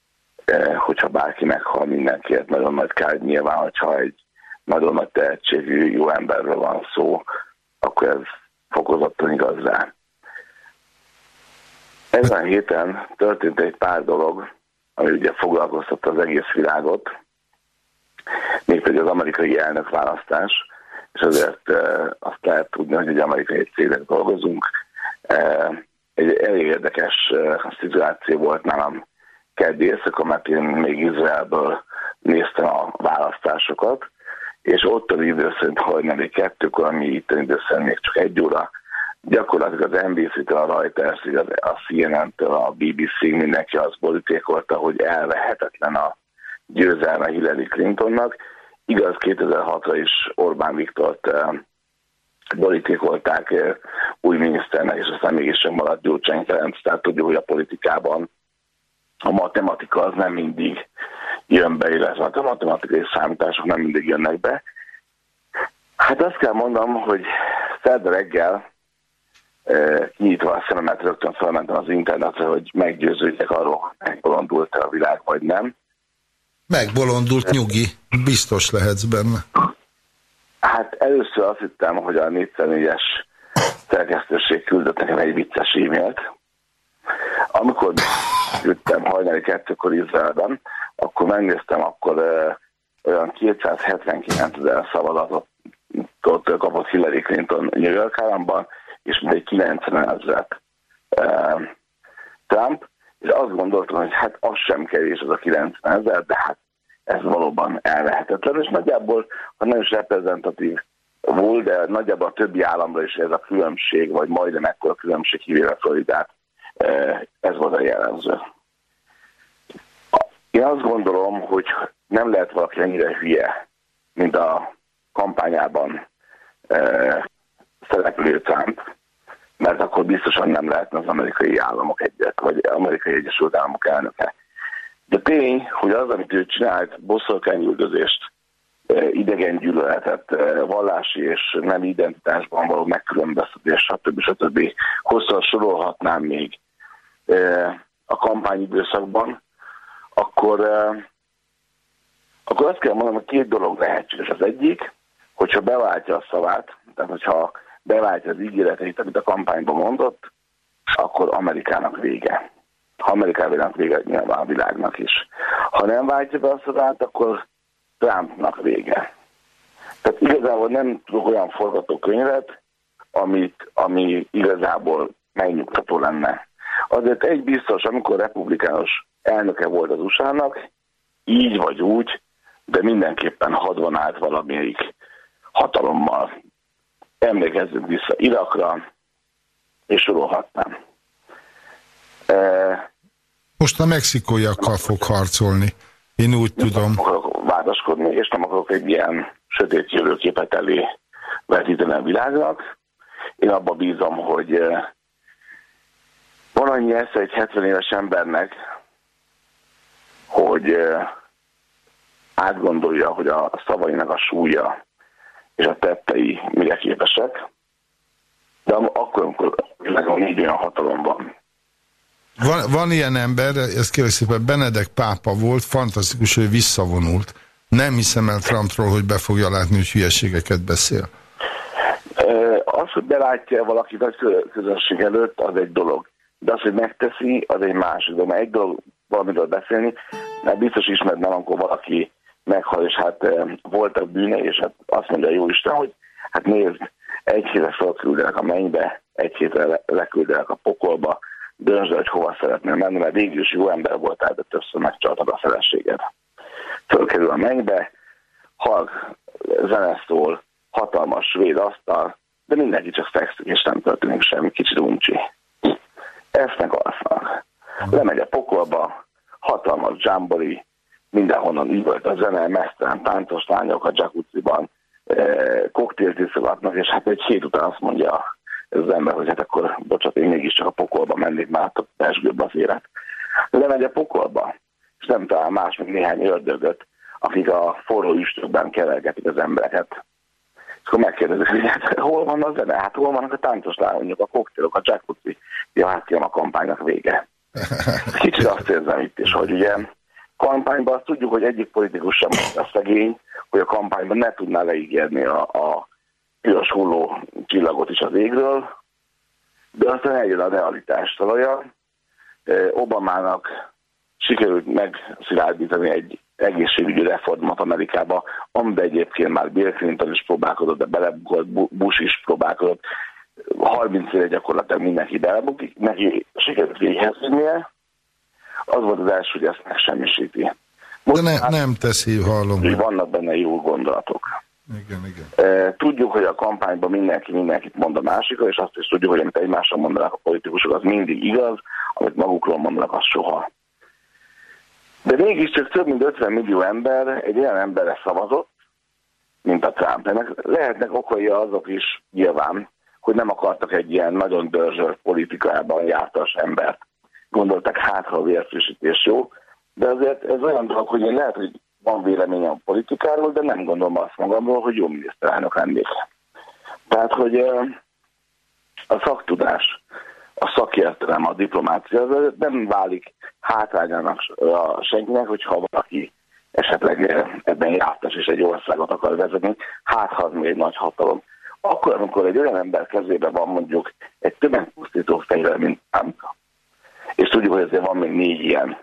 eh, hogyha bárki meghal mindenkiért, nagyon nagy kár nyilván, hogyha egy nagyon nagy tehetségű, jó emberről van szó, akkor ez fokozottan igaz rá. Ezen héten történt egy pár dolog, ami ugye foglalkoztatta az egész világot, mégpedig az amerikai elnök választás, és azért e, azt lehet tudni, hogy egy amerikai cégnek dolgozunk. Egy elég érdekes e, szituáció volt nálam keddi éjszaka, mert én még Izraelből néztem a választásokat, és ott az időszint hajnali kettőkor, ami itt időszint még csak egy óra, gyakorlatilag az NBC-től, a reuters a CNN-től, a BBC, mindenki azt borítékolta, hogy elvehetetlen a győzelme Hillary Clintonnak. Igaz, 2006-ra is Orbán Viktort eh, borítékolták eh, új miniszternek, és aztán mégiscsak maradt Gyurcsány Ferenc, tehát tudjuk, hogy a politikában a matematika az nem mindig jön be, illetve a matematikai számítások nem mindig jönnek be. Hát azt kell mondom, hogy szerda reggel e, kinyitva a szememet rögtön felmentem az internetre, hogy meggyőződjek arról, hogy megbolondult-e a világ, vagy nem. Megbolondult nyugi, biztos lehetsz benne. Hát először azt hittem, hogy a 404-es szerkesztőség küldött nekem egy vicces e-mailt. Amikor jöttem hajnali kettőkor Izraelben, akkor megnéztem, akkor olyan 279 ezer szavazatot kapott Hillary Clinton New York államban, és mindegy 90 ezeret Trump, és azt gondoltam, hogy hát az sem kevés az a 90 ezer, de hát ez valóban ellehetetlen, és nagyjából, ha nem is reprezentatív volt, de nagyjából a többi államra is ez a különbség, vagy majdnem ekkor a különbség kivéve Floridát, ez volt a jellemző. Én azt gondolom, hogy nem lehet valaki ennyire hülye, mint a kampányában e, szereplő Trump, mert akkor biztosan nem lehetne az amerikai államok egyet, vagy amerikai Egyesült Államok elnöke. De tény, hogy az, amit ő csinált, boszorkányüldözést, idegen gyűlöletet, vallási és nem identitásban való megkülönböztetés, stb. stb. Hosszan sorolhatnám még a kampányidőszakban, akkor, akkor azt kell mondanom, hogy két dolog lehetséges. Az egyik, hogyha beváltja a szavát, tehát hogyha beváltja az ígéreteit, amit a kampányban mondott, akkor Amerikának vége. Ha Amerikának vége, nyilván a világnak is. Ha nem váltja be a szavát, akkor Trumpnak vége. Tehát igazából nem tudok olyan forgatókönyvet, amit, ami igazából megnyugtató lenne. Azért egy biztos, amikor republikánus elnöke volt az USA-nak, így vagy úgy, de mindenképpen hadvan állt valamelyik hatalommal. Emlékezzünk vissza Irakra, és sorolhatnám. Most a mexikóiakkal fog harcolni. Én úgy nem tudom. Nem akarok vádaskodni, és nem akarok egy ilyen sötét jövőképet elé vetíteni a világnak. Én abban bízom, hogy van annyi esze egy 70 éves embernek, hogy átgondolja, hogy a szavainak a súlya és a tettei mire képesek, de akkor, amikor legalább négy olyan hatalom van. Van, van ilyen ember, ezt kérlek szépen, Benedek pápa volt, fantasztikus, hogy visszavonult. Nem hiszem el Trumpról, hogy be fogja látni, hogy hülyeségeket beszél. Az, hogy belátja valaki nagy közönség előtt, az egy dolog. De az, hogy megteszi, az egy másik. De egy dolog valamiről beszélni, mert biztos ismernem, amikor valaki meghal, és hát voltak bűne, és hát azt mondja jó Isten, hogy hát nézd, egy hétre felküldenek a mennybe, egy hétre leküldenek a pokolba, döntsd hogy hova szeretnél menni, mert végül is jó ember voltál, de többször megcsaltad a feleséged. Fölkerül a mennybe, halk, zeneszól, hatalmas svéd asztal, de mindenki csak fekszik, és nem történik semmi, kicsit uncsi. Esznek, alsznak. Lemegy a pokolba, hatalmas dzsámbori, mindenhonnan volt a zene, mesztelen táncos lányok a jacuzziban, koktélt iszogatnak, és hát egy hét után azt mondja ez az ember, hogy hát akkor, bocsánat, én mégiscsak a pokolba mennék, már a pesgőbb az élet. Lemegy a pokolba, és nem talál más, mint néhány ördögöt, akik a forró üstökben kevergetik az embereket. És akkor megkérdezik, hogy hát hol van a zene, hát hol vannak a táncos lányok, a koktélok, a jacuzzi. Ja, hát a kampánynak vége. Kicsit azt érzem itt is, hogy ugye kampányban azt tudjuk, hogy egyik politikus sem a szegény, hogy a kampányban ne tudná leígérni a, a piros hulló csillagot is az égről, de aztán eljön a realitás talaja. Obamának sikerült megszilárdítani egy egészségügyi reformot Amerikába, amiben egyébként már Bill Clinton is próbálkozott, de belebukott, Bush is próbálkozott. 30 éve gyakorlatilag mindenki belebukik, neki sikerült véghez vinnie. Az volt az első, hogy ezt megsemmisíti. Most de ne, nem teszi, hallom. Vannak benne jó gondolatok. Igen, igen. Tudjuk, hogy a kampányban mindenki mindenkit mond a másikra, és azt is tudjuk, hogy amit egymásra mondanak a politikusok, az mindig igaz, amit magukról mondanak, az soha. De mégiscsak több mint 50 millió ember egy olyan emberre szavazott, mint a Trump. Ennek lehetnek okai azok is nyilván, hogy nem akartak egy ilyen nagyon dörzsölt politikában jártas embert. Gondoltak, hát ha a vérfrissítés jó, de azért ez olyan dolog, hogy én lehet, hogy van véleményem a politikáról, de nem gondolom azt magamról, hogy jó miniszterelnök lennék. Tehát, hogy a szaktudás, a szakértelem, a diplomácia az nem válik hátrányának senkinek, hogyha valaki esetleg ebben jártas és egy országot akar vezetni, hát ha még egy nagy hatalom. Akkor, amikor egy olyan ember kezében van mondjuk egy tömegpusztító fegyver, mint Trump, és tudjuk, hogy ezért van még négy ilyen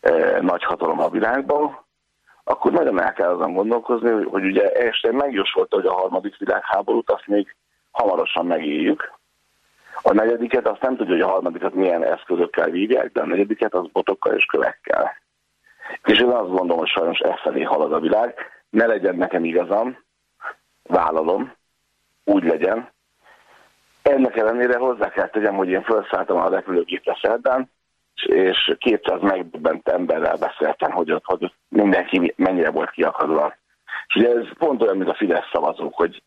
e, nagy hatalom a világban, akkor nagyon el kell azon gondolkozni, hogy, hogy ugye este megjósolta, hogy a harmadik világháborút azt még hamarosan megéljük. A negyediket azt nem tudja, hogy a harmadikat milyen eszközökkel vívják, de a negyediket az botokkal és kövekkel. És én azt gondolom, hogy sajnos e felé halad a világ. Ne legyen nekem igazam, vállalom, úgy legyen. Ennek ellenére hozzá kell tegyem, hogy én felszálltam a repülőgépre szerdán, és 200 megdöbbent emberrel beszéltem, hogy ott, hogy ott mindenki mennyire volt kiakadva. És ugye ez pont olyan, mint a Fidesz szavazók, hogy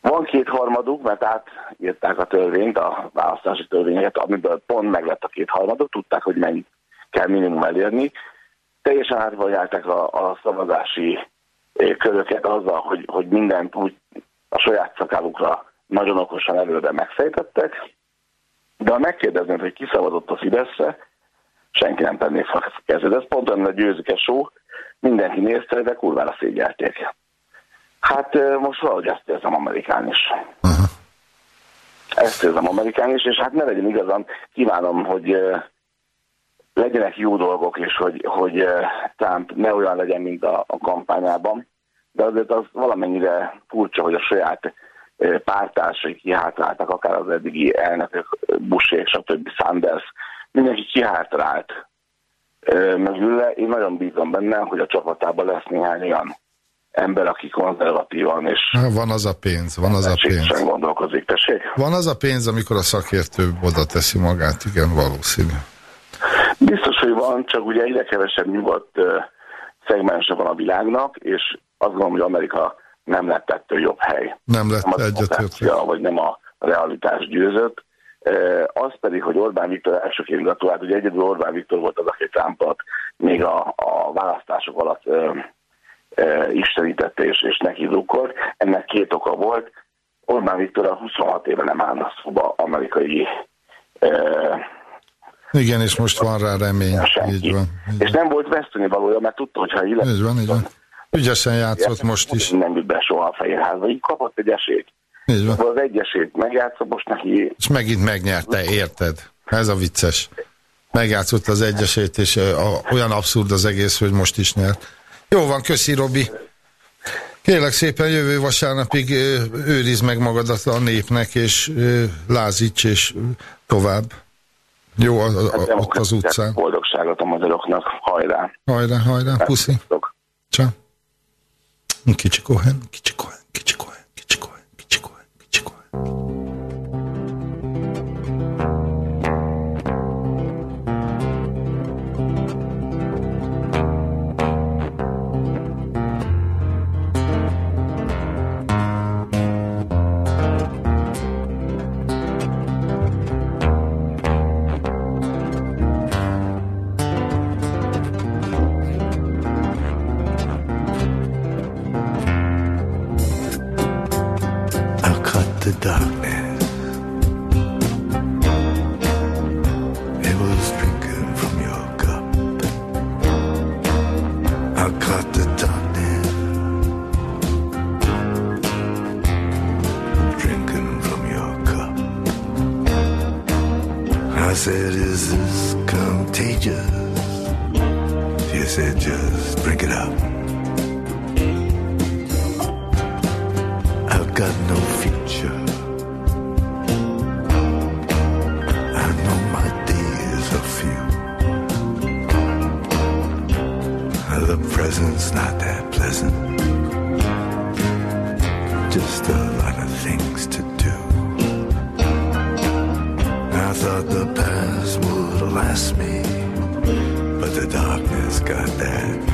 van kétharmaduk, mert átírták a törvényt, a választási törvényeket, amiből pont meg lett a kétharmaduk, tudták, hogy mennyit kell minimum elérni. Teljesen átvagyálták a, a szavazási eh, köröket azzal, hogy, hogy mindent úgy a saját szakálukra nagyon okosan előre megfejtettek, de ha megkérdeznéd, hogy ki szavazott a Fideszre, senki nem tenné fel a kezed. Ez pont olyan a győzike só, mindenki nézte, de kurvára szégyelték. Hát most valahogy ezt érzem Amerikán is. Uh-huh. Ezt érzem Amerikán is, és hát ne legyen igazán, kívánom, hogy legyenek jó dolgok, és hogy, hogy Trump ne olyan legyen, mint a, a kampányában, de azért az valamennyire furcsa, hogy a saját pártársai kihátráltak, akár az eddigi elnökök, Busék, stb. Sanders, mindenki kihátrált mögülle. Én nagyon bízom benne, hogy a csapatában lesz néhány olyan ember, aki konzervatívan és... Van az a pénz, van az a pénz. gondolkozik, tessék? Van az a pénz, amikor a szakértő oda teszi magát, igen, valószínű. Biztos, hogy van, csak ugye egyre kevesebb nyugodt szegmense van a világnak, és azt gondolom, hogy Amerika nem lett ettől jobb hely. Nem lett nem egyetértve. Vagy nem a realitás győzött. Az pedig, hogy Orbán Viktor elsőként gratulált, ugye egyedül Orbán Viktor volt az, aki Trumpot még a, a választások alatt e, e, istenítette és, és neki drukkolt. Ennek két oka volt. Orbán Viktor a 26 éve nem állna szóba amerikai e, igen, és most van rá remény. Így van, így és nem volt veszteni valója, mert tudta, hogy ha illetve... Ügyesen játszott most is. Nem jut be soha a Fehérházba, így kapott egy esélyt. Így van. Az egy esélyt megjátszott, most neki... És megint megnyerte, érted? Ez a vicces. Megjátszott az egyesét, és a, olyan abszurd az egész, hogy most is nyert. Jó van, köszi Robi. Kérlek szépen jövő vasárnapig őriz meg magadat a népnek, és lázíts, és tovább. Jó, a, a, hát ott az utcán. Boldogságot a magyaroknak. Hajrá. Hajrá, hajrá. Puszi. Ciao. Kicsi Cohen, kicsi Cohen, kicsi Cohen, I said, Is this contagious? She said, Just drink it up. I've got no future. I know my days are few. The present's not that pleasant. Just a last me, but the darkness got that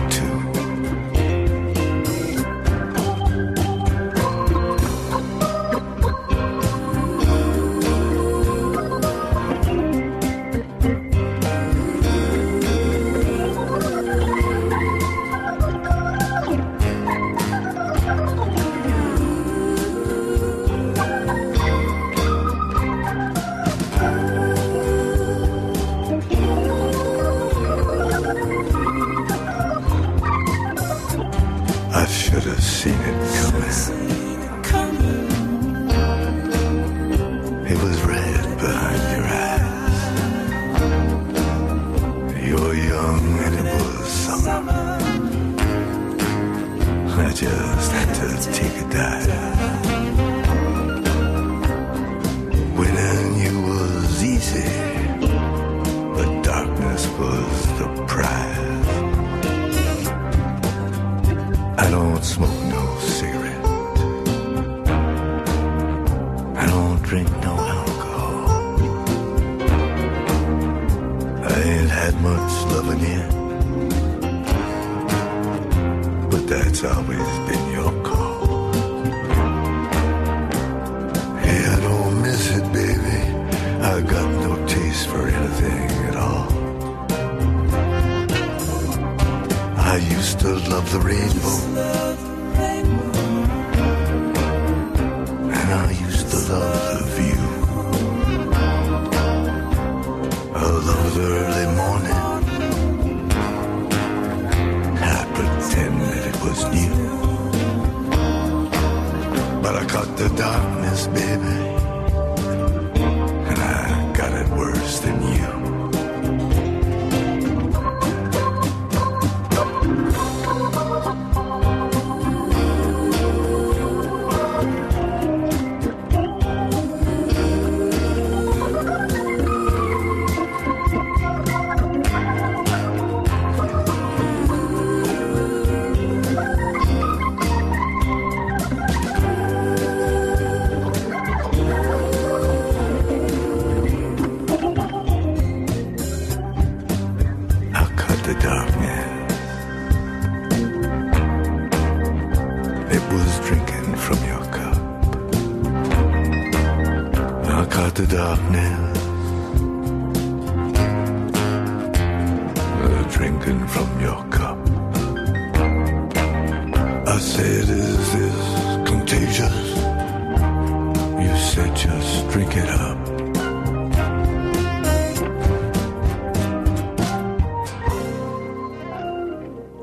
drink it up.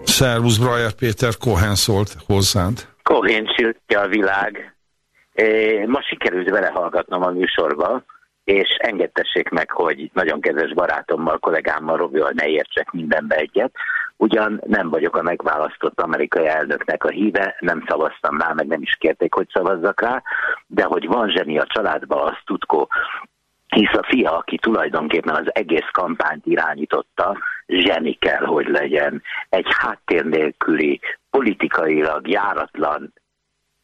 Szervusz, Brajer Péter, Cohen szólt hozzád. Kohén csirke a világ. É, Ma sikerült belehallgatnom a műsorba, és engedtessék meg, hogy nagyon kedves barátommal, kollégámmal, Robival ne értsek mindenbe egyet. Ugyan nem vagyok a megválasztott amerikai elnöknek a híve, nem szavaztam rá, meg nem is kérték, hogy szavazzak rá, de hogy van zseni a családban, az tudkó, hisz a fia, aki tulajdonképpen az egész kampányt irányította, zseni kell, hogy legyen. Egy háttér nélküli, politikailag járatlan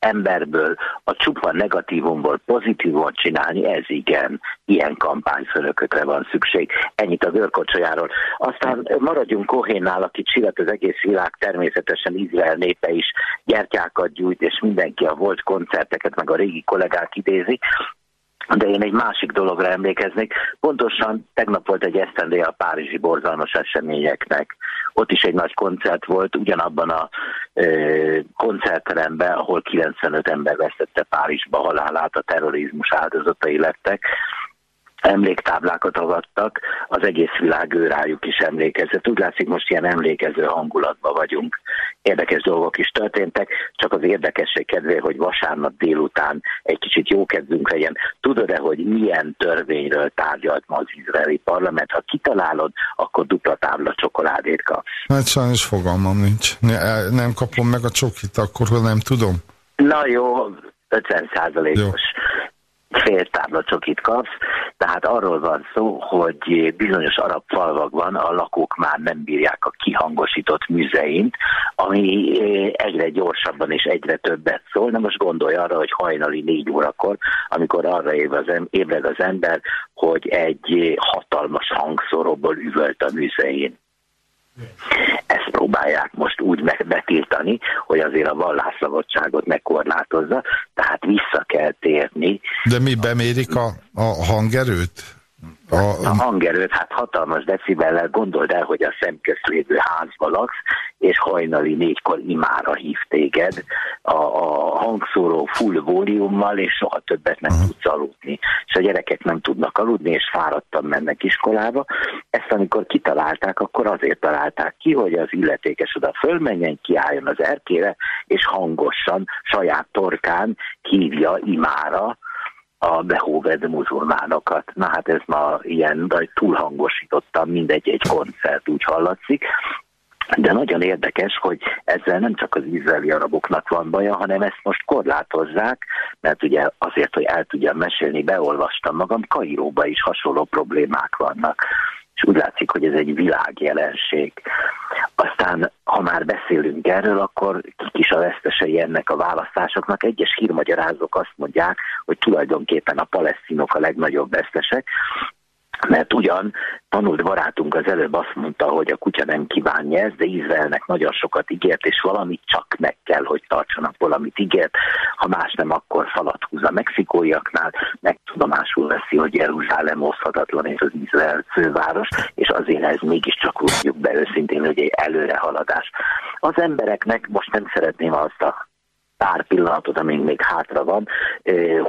emberből a csupa negatívumból pozitívumot csinálni, ez igen, ilyen kampányfőnökökre van szükség. Ennyit az őrkocsolyáról. Aztán maradjunk Kohénnál, aki csillat az egész világ, természetesen Izrael népe is gyertyákat gyújt, és mindenki a volt koncerteket, meg a régi kollégák idézi. De én egy másik dologra emlékeznék. Pontosan tegnap volt egy esztendé a párizsi borzalmas eseményeknek. Ott is egy nagy koncert volt, ugyanabban a koncertterembe, ahol 95 ember vesztette Párizsba halálát, a terrorizmus áldozatai lettek, emléktáblákat avattak, az egész világ ő rájuk is emlékezett. Úgy látszik, most ilyen emlékező hangulatban vagyunk. Érdekes dolgok is történtek, csak az érdekesség kedvé, hogy vasárnap délután egy kicsit jó kedvünk legyen. Tudod-e, hogy milyen törvényről tárgyalt ma az izraeli parlament? Ha kitalálod, akkor dupla tábla csokoládét kapsz. Hát sajnos fogalmam nincs. Nem kapom meg a csokit, akkor nem tudom. Na jó, 50 százalékos fél tábla csokit kapsz, tehát arról van szó, hogy bizonyos arab falvakban a lakók már nem bírják a kihangosított műzeint, ami eh, egyre gyorsabban és egyre többet szól. Na most gondolj arra, hogy hajnali négy órakor, amikor arra ébred az ember, hogy egy hatalmas hangszóróból üvölt a műzein. Ezt próbálják most úgy megbetiltani, hogy azért a vallásszabadságot megkorlátozza, tehát vissza kell térni. De mi bemérik a, a hangerőt? A, a hangerőt, hát hatalmas decibellel gondold el, hogy a szemközt lévő házba laksz, és hajnali négykor imára hív téged a, a hangszóró full volume és soha többet nem uh-huh. tudsz aludni. És a gyerekek nem tudnak aludni, és fáradtan mennek iskolába. Ezt amikor kitalálták, akkor azért találták ki, hogy az illetékes oda fölmenjen, kiálljon az erkére, és hangosan, saját torkán hívja imára a behóved muzulmánokat. Na hát ez ma ilyen, de túlhangosítottam, mindegy, egy koncert úgy hallatszik. De nagyon érdekes, hogy ezzel nem csak az izraeli araboknak van baja, hanem ezt most korlátozzák, mert ugye azért, hogy el tudjam mesélni, beolvastam magam, Kairóba is hasonló problémák vannak és úgy látszik, hogy ez egy világjelenség. Aztán, ha már beszélünk erről, akkor kik is a vesztesei ennek a választásoknak? Egyes hírmagyarázók azt mondják, hogy tulajdonképpen a palesztinok a legnagyobb vesztesek, mert ugyan tanult barátunk az előbb azt mondta, hogy a kutya nem kívánja ezt, de Izraelnek nagyon sokat ígért, és valamit csak meg kell, hogy tartsanak valamit ígért. Ha más nem, akkor falat húz a mexikóiaknál, meg tudomásul veszi, hogy Jeruzsálem oszhatatlan és az Izrael főváros, és azért ez mégiscsak húzjuk be őszintén, hogy egy előrehaladás. Az embereknek most nem szeretném azt a pár pillanatot, amíg még hátra van,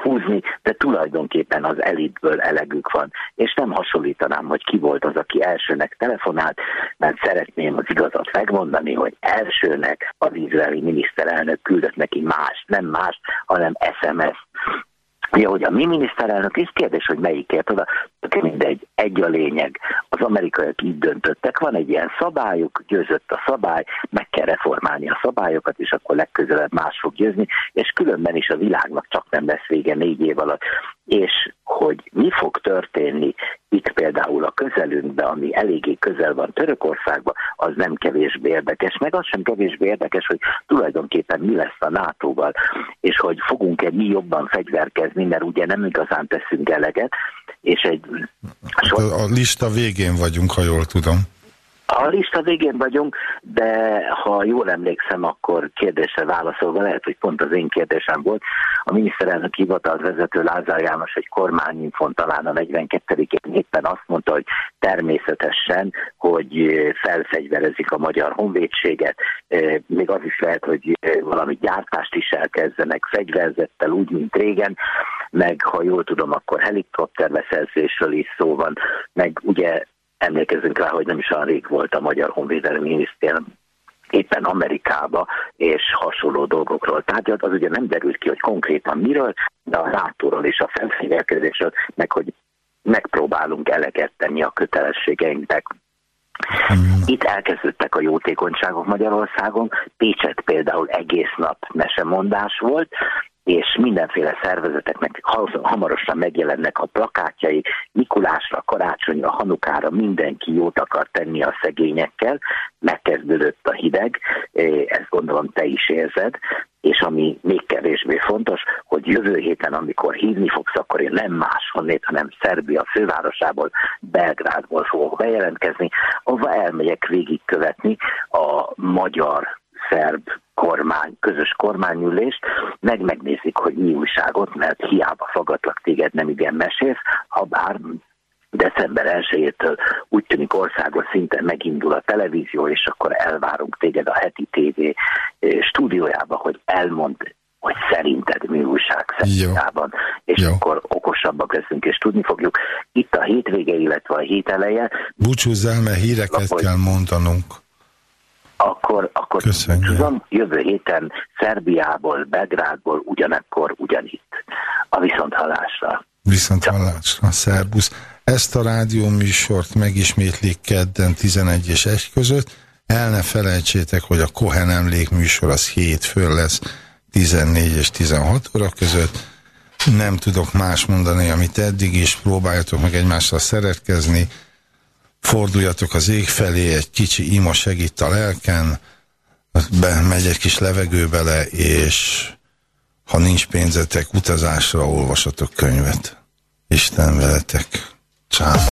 húzni, de tulajdonképpen az elitből elegük van. És nem hasonlítanám, hogy ki volt az, aki elsőnek telefonált, mert szeretném az igazat megmondani, hogy elsőnek az izraeli miniszterelnök küldött neki más, nem más, hanem SMS Ja, hogy a mi miniszterelnök is kérdés, hogy melyikért oda, mindegy, egy a lényeg. Az amerikaiak így döntöttek, van egy ilyen szabályuk, győzött a szabály, meg kell reformálni a szabályokat, és akkor legközelebb más fog győzni, és különben is a világnak csak nem lesz vége négy év alatt. És hogy mi fog történni itt például a közelünkben, ami eléggé közel van Törökországban, az nem kevésbé érdekes, meg az sem kevésbé érdekes, hogy tulajdonképpen mi lesz a NATO-val, és hogy fogunk-e mi jobban fegyverkezni, mert ugye nem igazán teszünk eleget, és egy... A, a lista végén vagyunk, ha jól tudom. A lista végén vagyunk, de ha jól emlékszem, akkor kérdésre válaszolva, lehet, hogy pont az én kérdésem volt. A miniszterelnök hivatal vezető Lázár János egy kormányinfon talán a 42-én éppen azt mondta, hogy természetesen, hogy felfegyverezik a magyar honvédséget, még az is lehet, hogy valami gyártást is elkezdenek fegyverzettel, úgy, mint régen, meg ha jól tudom, akkor helikopterbeszerzésről is szó van, meg ugye emlékezzünk rá, hogy nem is olyan rég volt a Magyar Honvédelmi Minisztérium éppen Amerikába, és hasonló dolgokról tárgyalt, az ugye nem derült ki, hogy konkrétan miről, de a látóról és a felfegyelkezésről, meg hogy megpróbálunk eleget tenni a kötelességeinknek. Hmm. Itt elkezdődtek a jótékonyságok Magyarországon, Pécset például egész nap mesemondás volt, és mindenféle szervezeteknek hamarosan megjelennek a plakátjai, Mikulásra, Karácsonyra, Hanukára mindenki jót akar tenni a szegényekkel, megkezdődött a hideg, ezt gondolom te is érzed, és ami még kevésbé fontos, hogy jövő héten, amikor hívni fogsz, akkor én nem máshonnét, hanem Szerbia fővárosából, Belgrádból fogok bejelentkezni, ahova elmegyek végigkövetni a magyar szerb kormány, közös kormányülést, meg megnézik, hogy mi újságot, mert hiába fogadlak téged, nem igen mesélsz, ha bár december 1-től úgy tűnik országos szinten megindul a televízió, és akkor elvárunk téged a heti tévé stúdiójába, hogy elmond hogy szerinted mi újság szerintetában, és Jó. akkor okosabbak leszünk, és tudni fogjuk. Itt a hétvége, illetve a hét eleje. Búcsúzzál, mert híreket akkor, kell mondanunk. Akkor, akkor tudom, jövő héten Szerbiából, Belgrádból ugyanekkor, ugyanitt. A viszonthallásra. Viszonthallásra, szerbusz. Ezt a rádióműsort megismétlik kedden 11 és 1 között. El ne felejtsétek, hogy a Kohen emlékműsor az hétfőn lesz 14 és 16 óra között. Nem tudok más mondani, amit eddig is. Próbáljatok meg egymással szeretkezni. Forduljatok az ég felé, egy kicsi ima segít a lelken. Bemegy egy kis levegő bele, és ha nincs pénzetek utazásra, olvasatok könyvet. Isten veletek. Ciao.